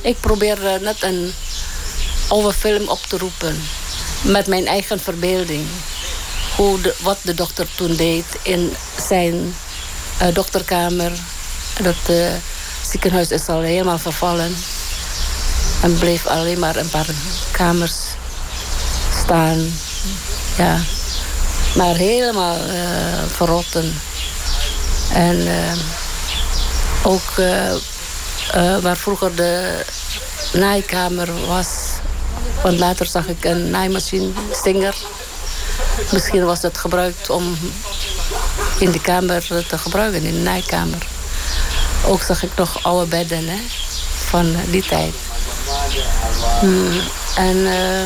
Ik probeer uh, net een oude film op te roepen. Met mijn eigen verbeelding. Hoe wat de dokter toen deed in zijn dokterkamer. Dat ziekenhuis is al helemaal vervallen. En bleef alleen maar een paar kamers staan. Ja. Maar helemaal uh, verrotten. En uh, ook uh, waar vroeger de naaikamer was. Want later zag ik een naaimachine, Stinger. Misschien was het gebruikt om in de kamer te gebruiken, in de naaikamer. Ook zag ik nog oude bedden hè, van die tijd. Hmm, en uh,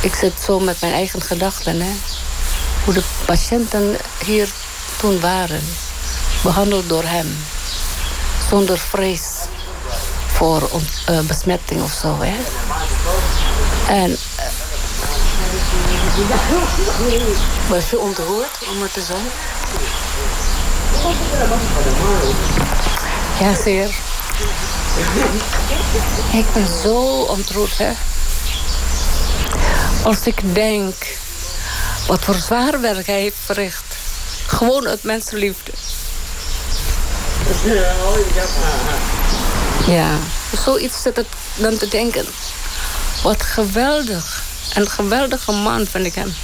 ik zit zo met mijn eigen gedachten. Hè? Hoe de patiënten hier toen waren. Behandeld door hem. Zonder vrees voor uh, besmetting of zo. Hè? En... Uh,
Was je ontroerd om er te zijn?
Ja, zeer. Ik ben zo ontroerd, hè. Als ik denk wat voor zwaar werk hij heeft verricht. Gewoon uit mensenliefde. Ja, zoiets zit het dan te denken. Wat geweldig. Een geweldige man vind ik hem.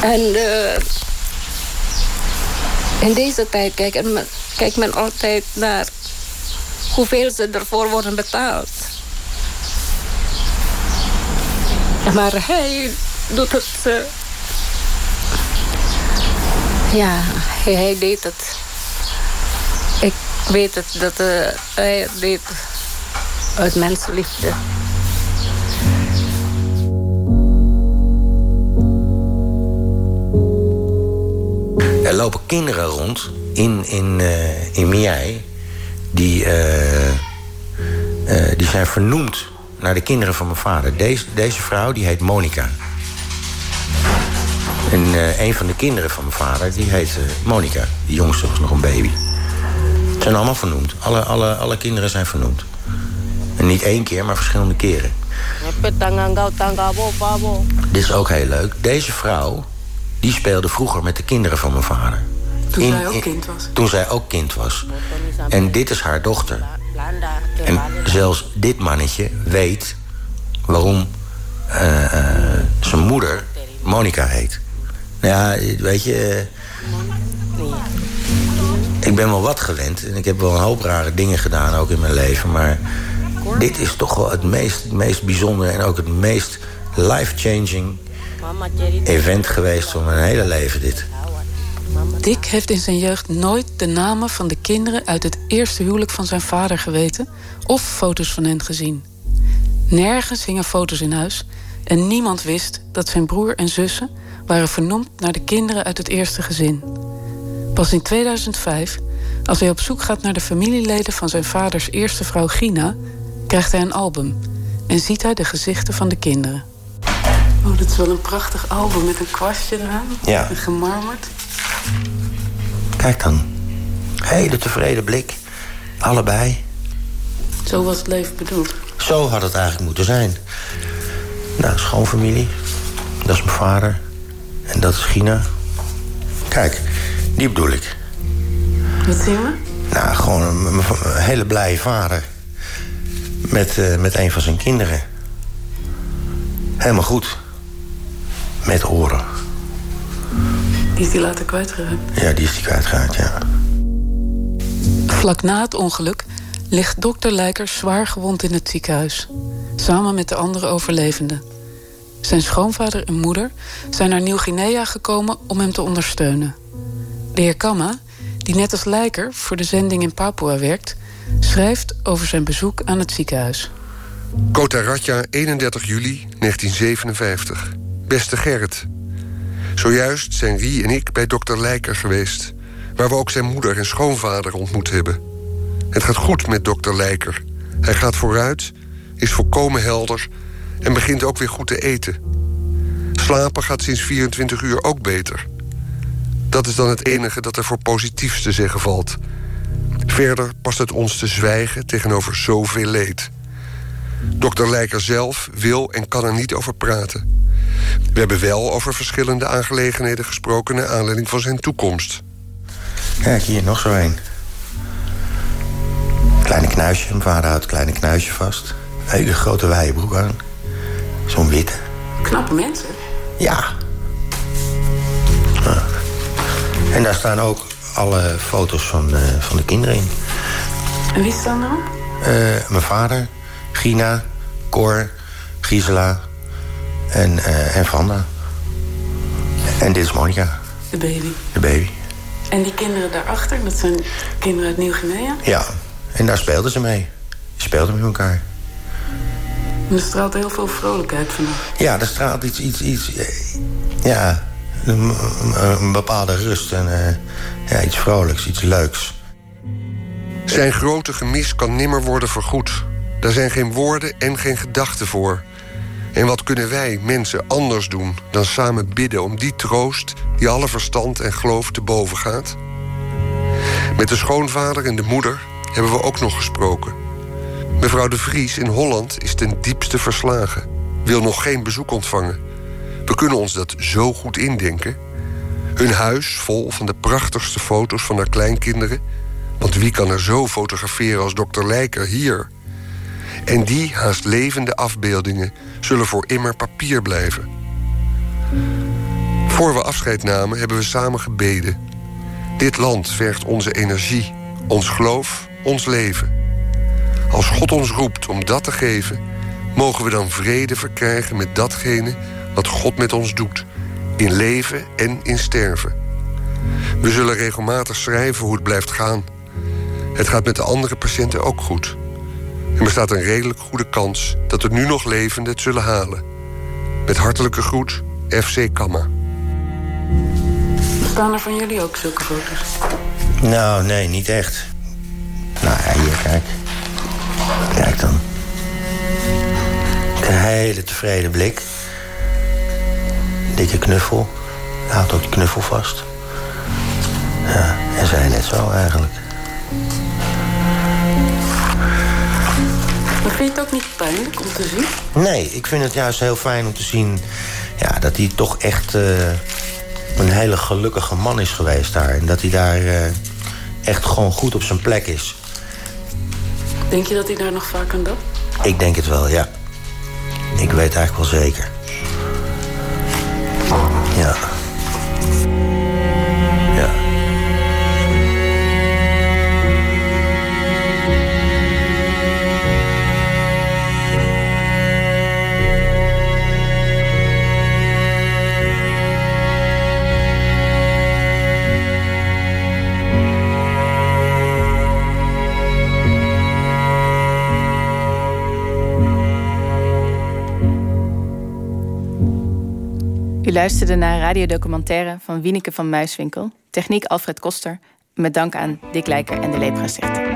En uh, in deze tijd kijkt men, kijkt men altijd naar hoeveel ze ervoor worden betaald. Maar hij doet het... Uh, ja, hij, deed het. Ik weet het, dat uh, hij het deed Uit mensliefde.
Er lopen kinderen rond in, in, uh, in Miai. Die, uh, die zijn vernoemd naar de kinderen van mijn vader. Deze, deze vrouw die heet Monica. En een van de kinderen van mijn vader die heet Monica. Die jongste was nog een baby. Ze zijn allemaal vernoemd. Alle, alle, alle kinderen zijn vernoemd. En niet één keer, maar verschillende keren. Dit is ook heel leuk. Deze vrouw die speelde vroeger met de kinderen van mijn vader.
Toen in, zij ook kind was?
Toen zij ook kind was. En dit is haar dochter. En zelfs dit mannetje weet waarom uh, uh, zijn moeder Monica heet. Nou ja, weet je... Uh, ik ben wel wat gewend. En ik heb wel een hoop rare dingen gedaan, ook in mijn leven. Maar dit is toch wel het meest, meest bijzondere... en ook het meest life-changing event geweest van mijn hele leven, dit.
Dick heeft in zijn jeugd nooit de namen van de kinderen... uit het eerste huwelijk van zijn vader geweten... of foto's van hen gezien. Nergens hingen foto's in huis... en niemand wist dat zijn broer en zussen... waren vernoemd naar de kinderen uit het eerste gezin. Pas in 2005, als hij op zoek gaat naar de familieleden... van zijn vaders eerste vrouw Gina, krijgt hij een album... en ziet hij de gezichten van de kinderen. Oh, dat is wel een prachtig album met een kwastje eraan.
Ja.
En gemarmerd.
Kijk dan. Hele tevreden blik. Allebei.
Zo was het leven bedoeld.
Zo had het eigenlijk moeten zijn. Nou, schoonfamilie. Dat is mijn vader. En dat is Gina. Kijk, die bedoel ik.
Wat zien we?
Nou, gewoon een, een hele blije vader. Met, uh, met een van zijn kinderen. Helemaal goed. Met oren.
Die is die later kwijtgeraakt?
Ja, die is die kwijtgeraakt, ja.
Vlak na het ongeluk ligt dokter Lijker zwaar gewond in het ziekenhuis. Samen met de andere overlevenden. Zijn schoonvader en moeder zijn naar Nieuw-Guinea gekomen om hem te ondersteunen. De heer Kama, die net als Lijker voor de zending in Papua werkt... schrijft over zijn bezoek aan het ziekenhuis.
Kota Ratja, 31 juli 1957. Beste Gerrit. Zojuist zijn Rie en ik bij dokter Lijker geweest... waar we ook zijn moeder en schoonvader ontmoet hebben. Het gaat goed met dokter Lijker. Hij gaat vooruit, is volkomen helder... en begint ook weer goed te eten. Slapen gaat sinds 24 uur ook beter. Dat is dan het enige dat er voor positiefs te zeggen valt. Verder past het ons te zwijgen tegenover zoveel leed... Dokter Lijker zelf wil en kan er niet over praten. We hebben wel over verschillende aangelegenheden gesproken... naar aanleiding van zijn toekomst.
Kijk, hier nog zo een. Kleine knuisje, mijn vader houdt kleine knuisje vast. Hele grote wijde broek aan. Zo'n witte.
Knappe mensen.
Ja. En daar staan ook alle foto's van, uh, van de kinderen in.
En wie staan erop?
Uh, mijn vader, Gina, Cor, Gisela en, uh, en Vanda. En dit is Monica.
De baby.
De baby.
En die kinderen daarachter, dat zijn kinderen uit Nieuw-Guinea?
Ja, en daar speelden ze mee. Ze speelden met elkaar.
Er straalt heel veel vrolijkheid vanaf.
Ja, er straalt iets... iets, iets ja, een, een, bepaalde rust en uh, ja, iets vrolijks, iets leuks.
Zijn grote gemis kan nimmer worden vergoed. Daar zijn geen woorden en geen gedachten voor. En wat kunnen wij, mensen, anders doen dan samen bidden om die troost die alle verstand en geloof te boven gaat? Met de schoonvader en de moeder hebben we ook nog gesproken. Mevrouw de Vries in Holland is ten diepste verslagen, wil nog geen bezoek ontvangen. We kunnen ons dat zo goed indenken. Hun huis vol van de prachtigste foto's van haar kleinkinderen. Want wie kan er zo fotograferen als dokter Lijker hier? En die haast levende afbeeldingen zullen voor immer papier blijven. Voor we afscheid namen hebben we samen gebeden. Dit land vergt onze energie, ons geloof, ons leven. Als God ons roept om dat te geven, mogen we dan vrede verkrijgen met datgene wat God met ons doet, in leven en in sterven. We zullen regelmatig schrijven hoe het blijft gaan. Het gaat met de andere patiënten ook goed. Er bestaat een redelijk goede kans dat er nu nog levenden het zullen halen. Met hartelijke groet, FC Kamma.
Bestaan er van jullie ook zulke foto's?
Nou, nee, niet echt. Nou ja, hier, kijk. Kijk dan. Een hele tevreden blik. Dikke knuffel. Hij houdt ook die knuffel vast. Ja, en zij net zo eigenlijk.
Maar vind je het ook niet pijnlijk om te zien?
Nee, ik vind het juist heel fijn om te zien... Ja, dat hij toch echt uh, een hele gelukkige man is geweest daar. En dat hij daar uh, echt gewoon goed op zijn plek is.
Denk je dat hij daar nog vaak aan dacht?
Ik denk het wel, ja. Ik weet eigenlijk wel zeker. Ja. Ja.
U luisterde naar radiodocumentaire van Wieneke van Muiswinkel. Techniek Alfred Koster. Met dank aan Dick Lijker en de Lepra.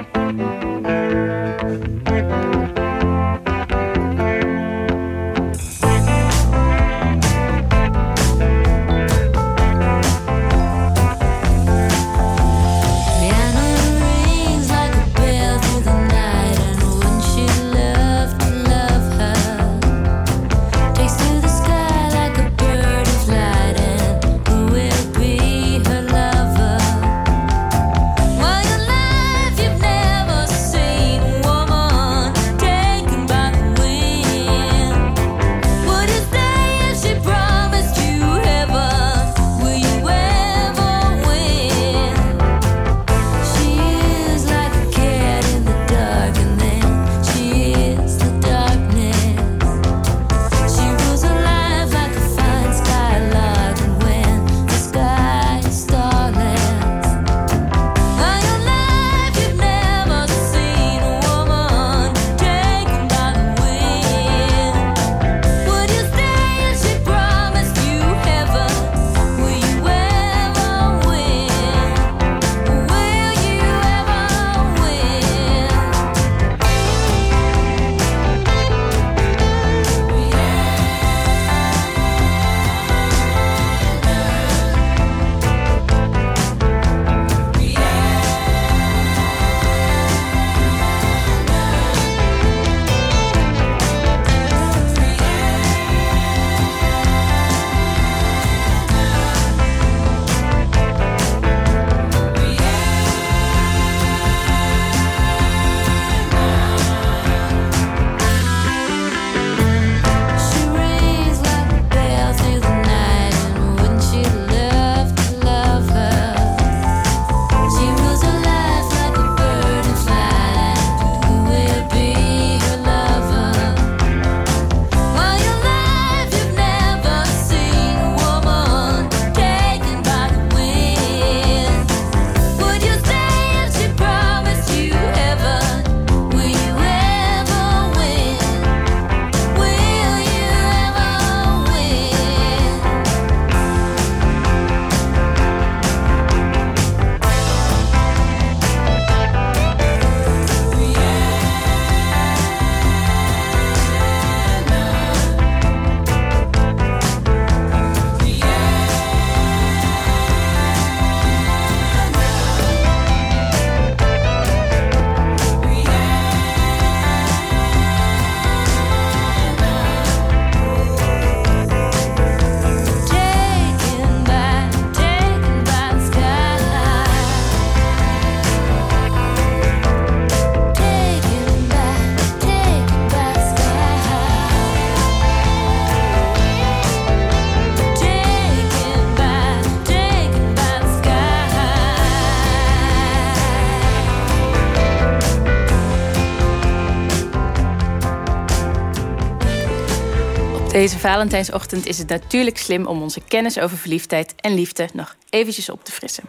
Deze Valentijnsochtend is het natuurlijk slim om onze kennis over verliefdheid en liefde nog eventjes op te frissen.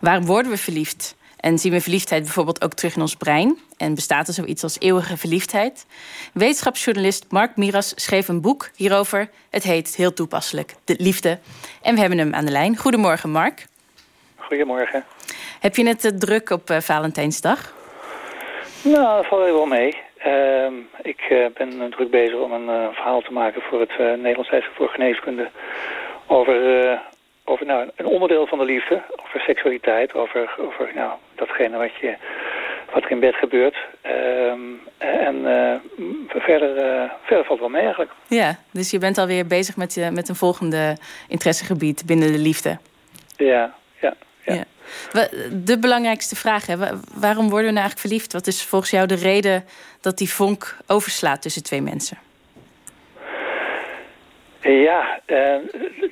Waarom worden we verliefd?
En zien we verliefdheid bijvoorbeeld ook terug in ons brein? En bestaat er zoiets als eeuwige verliefdheid? Wetenschapsjournalist Mark Miras schreef een boek hierover. Het heet heel toepasselijk, De Liefde. En we hebben hem aan de lijn. Goedemorgen, Mark.
Goedemorgen.
Heb je het druk op uh, Valentijnsdag?
Nou, dat valt wel mee. Uh, ik uh, ben druk bezig om een uh, verhaal te maken voor het Nederlands Tijdschrift voor Geneeskunde... over, over nou, een onderdeel van de liefde, over seksualiteit... over, over nou, datgene wat, je, wat er in bed gebeurt. Ehm, en verder, verder valt wel mee eigenlijk.
Ja, dus je bent alweer bezig met, met een volgende interessegebied binnen de liefde.
Ja, ja. ja.
De belangrijkste vraag, hè? waarom worden we nou eigenlijk verliefd? Wat is volgens jou de reden dat die vonk overslaat tussen twee mensen?
Ja, uh,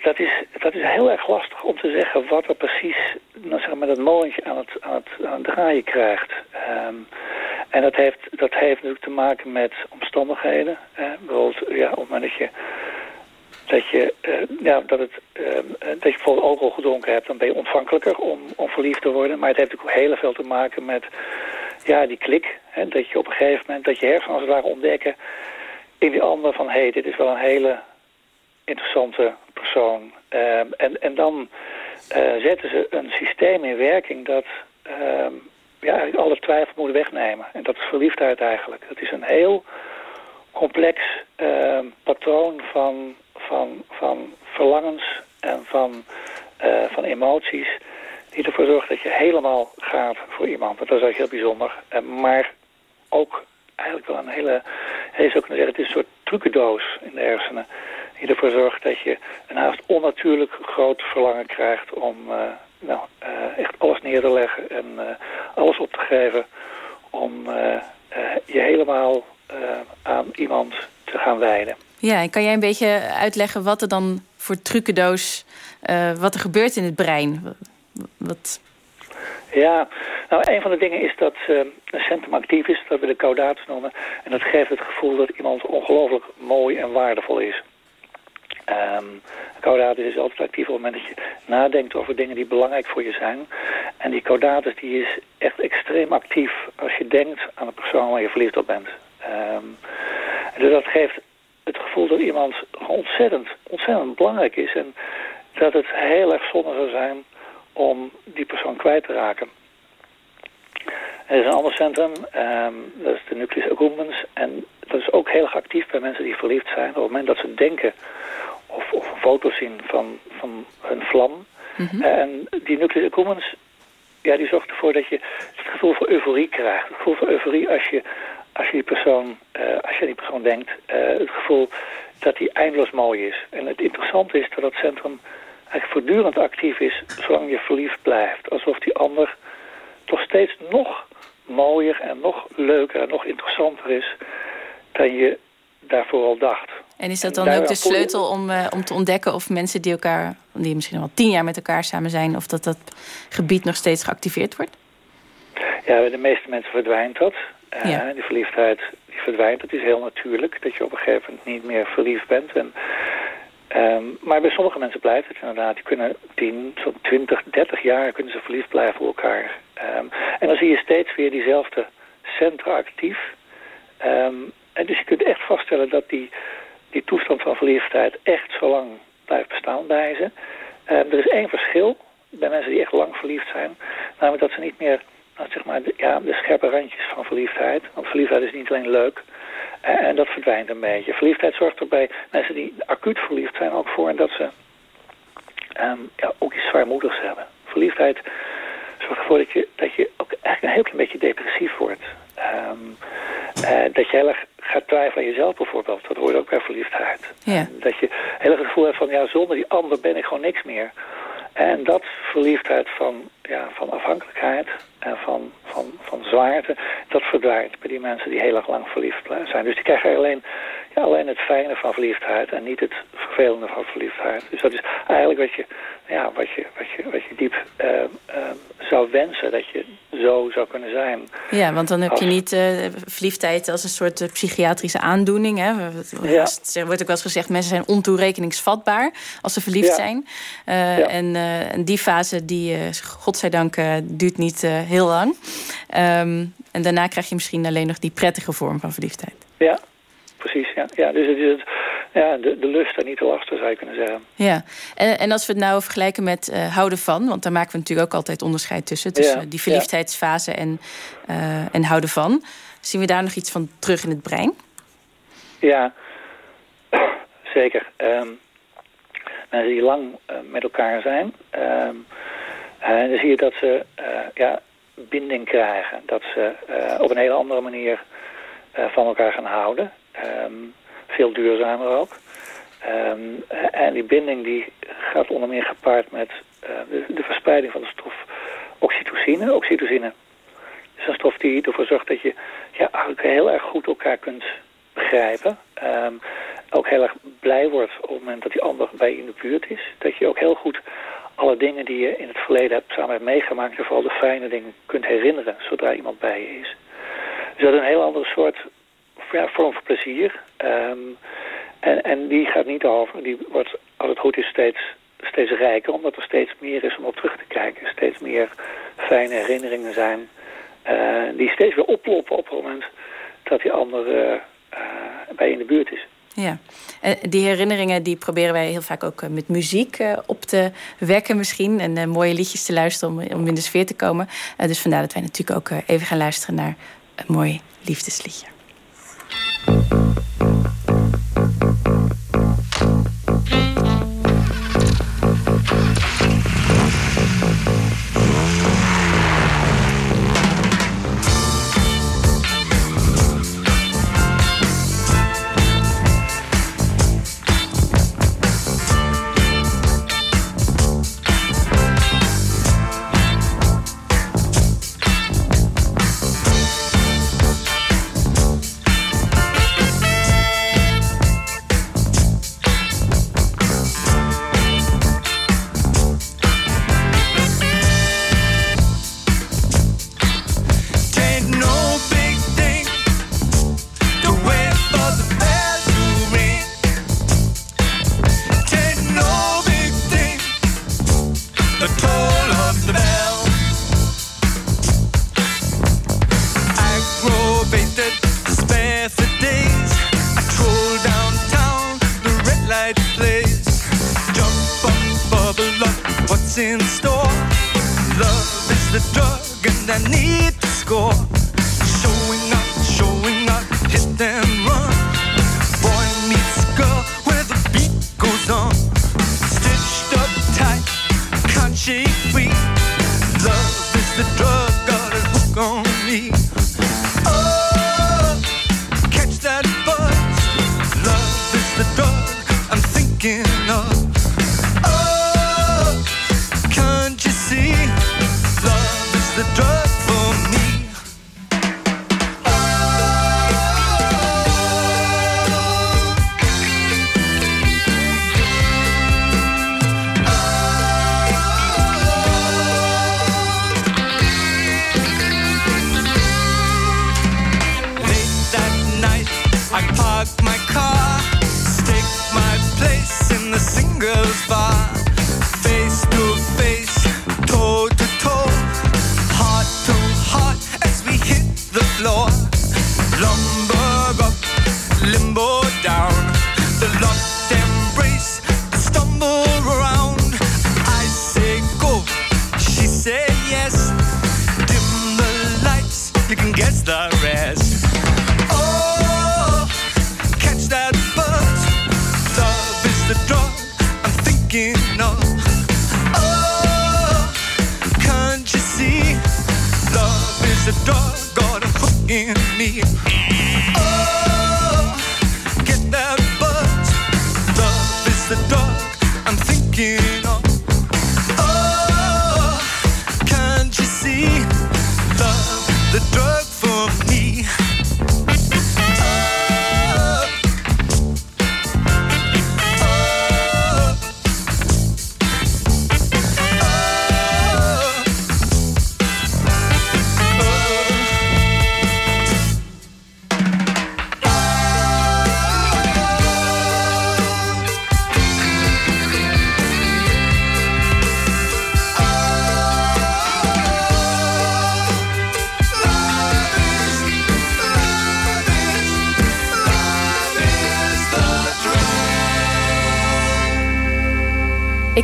dat, is, dat is heel erg lastig om te zeggen wat er precies nou zeg maar, dat molentje aan het, aan het, aan draaien krijgt. Um, en dat heeft, dat heeft natuurlijk te maken met omstandigheden. Bijvoorbeeld ja, op het moment dat je dat je, uh, ja, dat, het, uh, dat je bijvoorbeeld alcohol gedronken hebt, dan ben je ontvankelijker om, om verliefd te worden. Maar het heeft ook heel veel te maken met ja, die klik. Hè, dat je op een gegeven moment, dat je hersenen als het ware ontdekken in die ander van, hé, hey, dit is wel een hele interessante persoon. Uh, en, en dan zetten ze een systeem in werking dat ja, eigenlijk alle twijfel moet wegnemen. En dat is verliefdheid eigenlijk. Het is een heel complex patroon van van, van verlangens en van, uh, van emoties... die ervoor zorgen dat je helemaal gaat voor iemand. Dat is eigenlijk heel bijzonder. Maar ook eigenlijk wel een hele... Je zou kunnen zeggen, het is een soort trucendoos in de hersenen... die ervoor zorgt dat je een haast onnatuurlijk groot verlangen krijgt... om uh, nou, echt alles neer te leggen en alles op te geven... om je helemaal aan iemand te gaan wijden.
Ja, en kan jij een beetje uitleggen wat er dan voor trucendoos... Uh, wat er gebeurt in het brein? Wat...
Ja, nou een van de dingen is dat uh, een centrum actief is, dat we de caudatus noemen. En dat geeft het gevoel dat iemand ongelooflijk mooi en waardevol is. Um, caudatus is altijd actief op het moment dat je nadenkt over dingen die belangrijk voor je zijn. En die caudatus die is echt extreem actief als je denkt aan de persoon waar je verliefd op bent. Um, dus dat geeft het gevoel dat iemand ontzettend, ontzettend belangrijk is. En dat het heel erg zonde zou zijn om die persoon kwijt te raken. Er is een ander centrum, um, dat is de nucleus accumbens. En dat is ook heel erg actief bij mensen die verliefd zijn. Op het moment dat ze denken of, of een foto zien van, van hun vlam. Mhm. En die nucleus accumbens, ja, die zorgt ervoor dat je het gevoel voor euforie krijgt. Het gevoel voor euforie als je als je die persoon, uh, als je die persoon denkt, uh, het gevoel dat die eindeloos mooi is. En het interessante is dat dat centrum eigenlijk voortdurend actief is zolang je verliefd blijft. Alsof die ander toch steeds nog mooier en nog leuker en nog interessanter is dan je daarvoor al dacht.
En is dat dan ook de sleutel om, uh, om te ontdekken of mensen die elkaar, die misschien al tien jaar met elkaar samen zijn, of dat dat gebied nog steeds geactiveerd wordt?
Ja, bij de meeste mensen verdwijnt dat. Uh, ja. Die verliefdheid die verdwijnt. Het is heel natuurlijk dat je op een gegeven moment niet meer verliefd bent. En, um, maar bij sommige mensen blijft het inderdaad. Die kunnen 10, zo'n 20, 30 jaar kunnen ze verliefd blijven op elkaar. Um, en dan zie je steeds weer diezelfde centra actief. Um, en dus je kunt echt vaststellen dat die, die toestand van verliefdheid echt zo lang blijft bestaan bij ze. er is één verschil bij mensen die echt lang verliefd zijn. Namelijk dat ze niet meer zeg maar, de, ja, de scherpe randjes van verliefdheid. Want verliefdheid is niet alleen leuk. En, en dat verdwijnt een beetje. Verliefdheid zorgt er bij mensen die acuut verliefd zijn ook voor... dat ze um, ja, ook iets zwaarmoedigs hebben. Verliefdheid zorgt ervoor dat je, dat je ook eigenlijk een heel klein beetje depressief wordt. Um, uh, dat je heel erg gaat twijfelen aan jezelf bijvoorbeeld. Dat hoort ook bij verliefdheid.
Ja.
Dat je heel erg het gevoel hebt van... ja, zonder die ander ben ik gewoon niks meer. En dat verliefdheid van, ja, van afhankelijkheid en van, van, van zwaarte, dat verdwijnt bij die mensen die heel erg lang verliefd zijn. Dus die krijgen alleen ja, alleen het fijne van verliefdheid en niet het vervelende van verliefdheid. Dus dat is eigenlijk wat je, ja, wat je, wat je, wat je diep uh, uh, zou wensen, dat je zo zou kunnen zijn.
Ja, want dan heb je niet uh, verliefdheid als een soort psychiatrische aandoening. Hè? Ja. Er wordt ook wel eens gezegd, mensen zijn ontoerekeningsvatbaar als ze verliefd ja. zijn. Ja. En, en, die fase, die, godzijdank, duurt niet heel lang. Um, en daarna krijg je misschien alleen nog die prettige vorm van verliefdheid.
Ja, precies. Ja. Ja, dus het is het, ja, de, de lust en niet de laster, zou je kunnen zeggen.
Ja, en, en als we het nou vergelijken met uh, houden van... want daar maken we natuurlijk ook altijd onderscheid tussen... tussen die verliefdheidsfase en, uh, en houden van. Zien we daar nog iets van terug in het brein?
Ja, zeker. Um, mensen die lang uh, met elkaar zijn... Um, dan zie je dat ze ja, binding krijgen. Dat ze op een hele andere manier van elkaar gaan houden. Um, veel duurzamer ook. Um, en die binding die gaat onder meer gepaard met uh, de, verspreiding van de stof oxytocine. Oxytocine is een stof die ervoor zorgt dat je ja, heel erg goed elkaar kunt begrijpen. Um, ook heel erg blij wordt op het moment dat die ander bij je in de buurt is. Dat je ook heel goed alle dingen die je in het verleden hebt samen hebt meegemaakt... en vooral de fijne dingen kunt herinneren zodra iemand bij je is. Dus dat is een heel andere soort ja, vorm van plezier. Um, en, en die gaat niet over. Die wordt, als het goed is, steeds, steeds rijker... omdat er steeds meer is om op terug te kijken. Steeds meer fijne herinneringen zijn... Uh, die steeds weer oploppen op het moment dat die ander uh, uh, bij je in de buurt is.
Ja, en die herinneringen die proberen wij heel vaak ook met muziek op te wekken misschien. En mooie liedjes te luisteren om, om in de sfeer te komen. dus vandaar dat wij natuurlijk ook even gaan luisteren naar een mooi liefdesliedje.
Thank you.
cheek.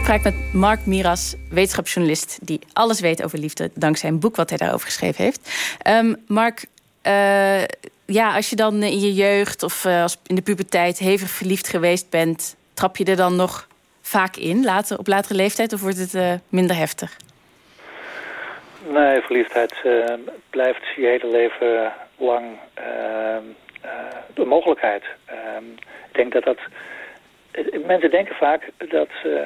Praat met Mark Miras, wetenschapsjournalist... die alles weet over liefde, dankzij een boek wat hij daarover geschreven heeft. Um, Mark, uh, ja, als je dan in je jeugd of uh, als in de puberteit... hevig verliefd geweest bent, trap je er dan nog vaak in later, op latere leeftijd... of wordt het uh, minder heftig?
Nee, verliefdheid blijft je hele leven lang de mogelijkheid. Ehm, ik denk dat dat mensen denken vaak dat uh,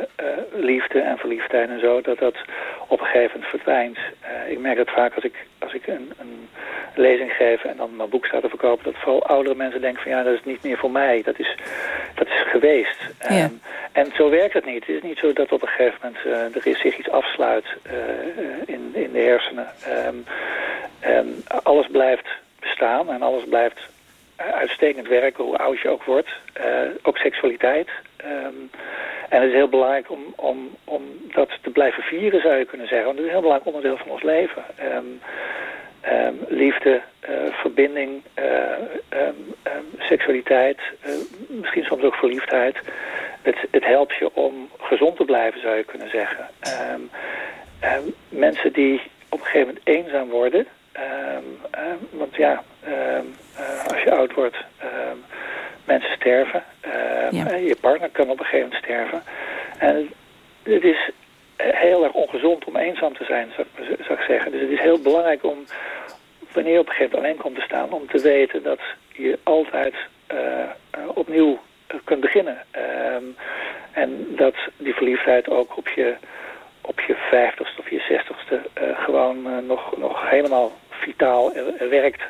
liefde en verliefdheid en zo, dat dat op een gegeven moment verdwijnt. Uh, ik merk dat vaak als ik, als ik een, een, lezing geef en dan mijn boek sta te verkopen, dat vooral oudere mensen denken van ja, dat is niet meer voor mij. Dat is, dat is geweest. Ja. Um, en zo werkt het niet. Het is niet zo dat op een gegeven moment er zich iets afsluit in, in de hersenen. Um, en alles blijft bestaan en alles blijft uitstekend werken, hoe oud je ook wordt. Uh, ook seksualiteit. Um, en het is heel belangrijk om, om, om dat te blijven vieren, zou je kunnen zeggen. Want het is een heel belangrijk onderdeel van ons leven. Um, um, liefde, uh, verbinding, seksualiteit, misschien soms ook verliefdheid. Het, het helpt je om gezond te blijven, zou je kunnen zeggen. mensen die op een gegeven moment eenzaam worden... want ja, uh, als je oud wordt, mensen sterven. Je partner kan op een gegeven moment sterven. En het is heel erg ongezond om eenzaam te zijn, zou, zou ik zeggen. Dus het is heel belangrijk om, wanneer je op een gegeven moment alleen komt te staan... om te weten dat je altijd opnieuw kunt beginnen. Ehm, en dat die verliefdheid ook op je, op je vijftigste of je zestigste gewoon nog, nog helemaal vitaal werkt.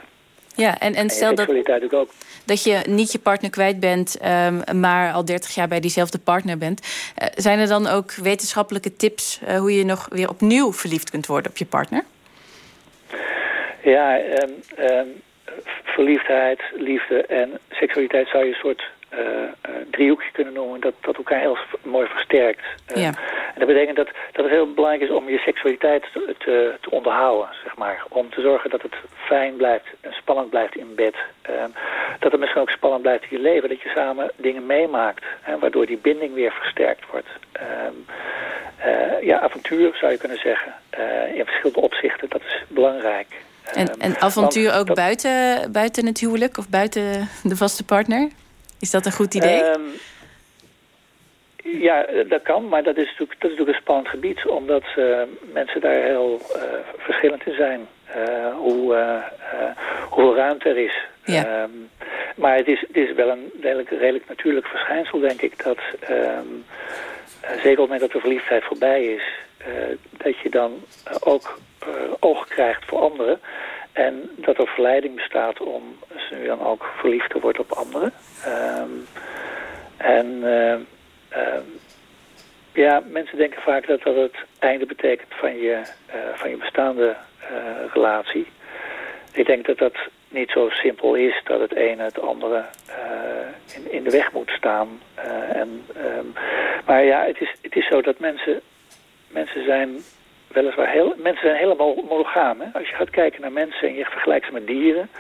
Ja, en, en stel dat,
ook.
dat je niet je partner kwijt bent, um, maar al 30 jaar bij diezelfde partner bent. Uh, zijn er dan ook wetenschappelijke tips hoe je nog weer opnieuw verliefd kunt worden op je partner?
Ja, um, um, verliefdheid, liefde en seksualiteit zou je een soort driehoekje kunnen noemen dat, dat elkaar heel mooi versterkt. Uh, ja. En dat betekent dat, dat het heel belangrijk is om je seksualiteit te, te, te, onderhouden, zeg maar. Om te zorgen dat het fijn blijft en spannend blijft in bed. Dat het misschien ook spannend blijft in je leven, dat je samen dingen meemaakt, hè, waardoor die binding weer versterkt wordt. Ehm, ja, avontuur zou je kunnen zeggen, in verschillende opzichten, dat is belangrijk.
En, ehm, en avontuur ook buiten, buiten het huwelijk of buiten de vaste partner? Is dat een goed idee? Um,
ja, dat kan, maar dat is natuurlijk, dat is natuurlijk een spannend gebied... omdat uh, mensen daar heel uh, verschillend in zijn. Uh, hoe, hoeveel ruimte er is. Ja. Um, maar het is, het is wel een redelijk, redelijk natuurlijk verschijnsel, denk ik... dat um, zeker op het moment dat de verliefdheid voorbij is... dat je dan ook oog krijgt voor anderen... En dat er verleiding bestaat om ze nu dan ook verliefd te worden op anderen. Um, en uh, uh, ja, mensen denken vaak dat dat het einde betekent van je, uh, van je bestaande uh, relatie. Ik denk dat dat niet zo simpel is dat het ene het andere in, in de weg moet staan. en, um, maar ja, het is, het is zo dat mensen, mensen zijn weliswaar heel... Mensen zijn helemaal monogaam. Hè? Als je gaat kijken naar mensen en je vergelijkt ze met dieren...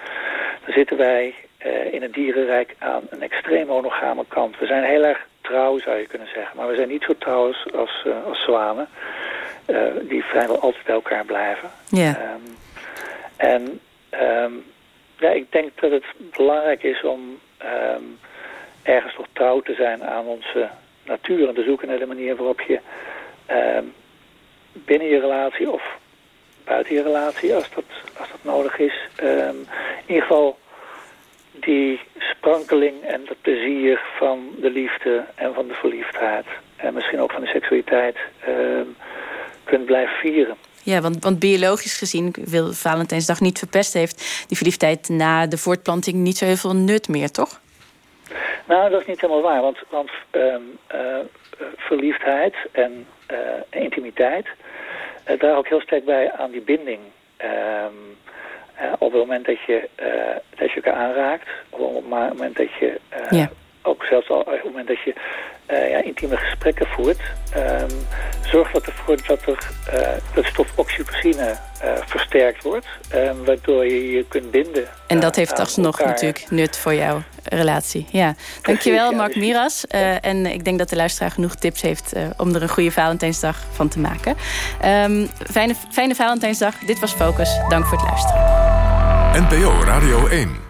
dan zitten wij uh, in het dierenrijk aan een extreem monogame kant. We zijn heel erg trouw, zou je kunnen zeggen. Maar we zijn niet zo trouw als, als, uh, als zwanen. Uh, die vrijwel altijd bij elkaar blijven.
Ja. Um,
en um, ja, ik denk dat het belangrijk is om um, ergens toch trouw te zijn aan onze natuur... en te zoeken naar de manier waarop je binnen je relatie of buiten je relatie, als dat, als dat nodig is. Um, in ieder geval die sprankeling en het plezier van de liefde en van de verliefdheid... en misschien ook van de seksualiteit um, kunt blijven vieren.
Ja, want, want biologisch gezien wil Valentijnsdag niet verpest... heeft die verliefdheid na de voortplanting niet zo heel veel nut meer, toch?
Nou, dat is niet helemaal waar, want, want um, uh, verliefdheid en intimiteit uh, dragen ook heel sterk bij aan die binding. Um, uh, op het moment dat je, dat je elkaar aanraakt, op het moment dat je. Ook zelfs al op het moment dat je uh, ja, intieme gesprekken voert, um, zorgt dat ervoor dat er uh, dat stof oxytocine uh, versterkt wordt, um, waardoor je je kunt binden.
En dat heeft alsnog natuurlijk nut voor jouw relatie. Ja. Dankjewel, Mark dus- Miras. en ik denk dat de luisteraar genoeg tips heeft om er een goede Valentijnsdag van te maken. Um, fijne, fijne Valentijnsdag. Dit was Focus. Dank voor het luisteren.
NPO Radio 1.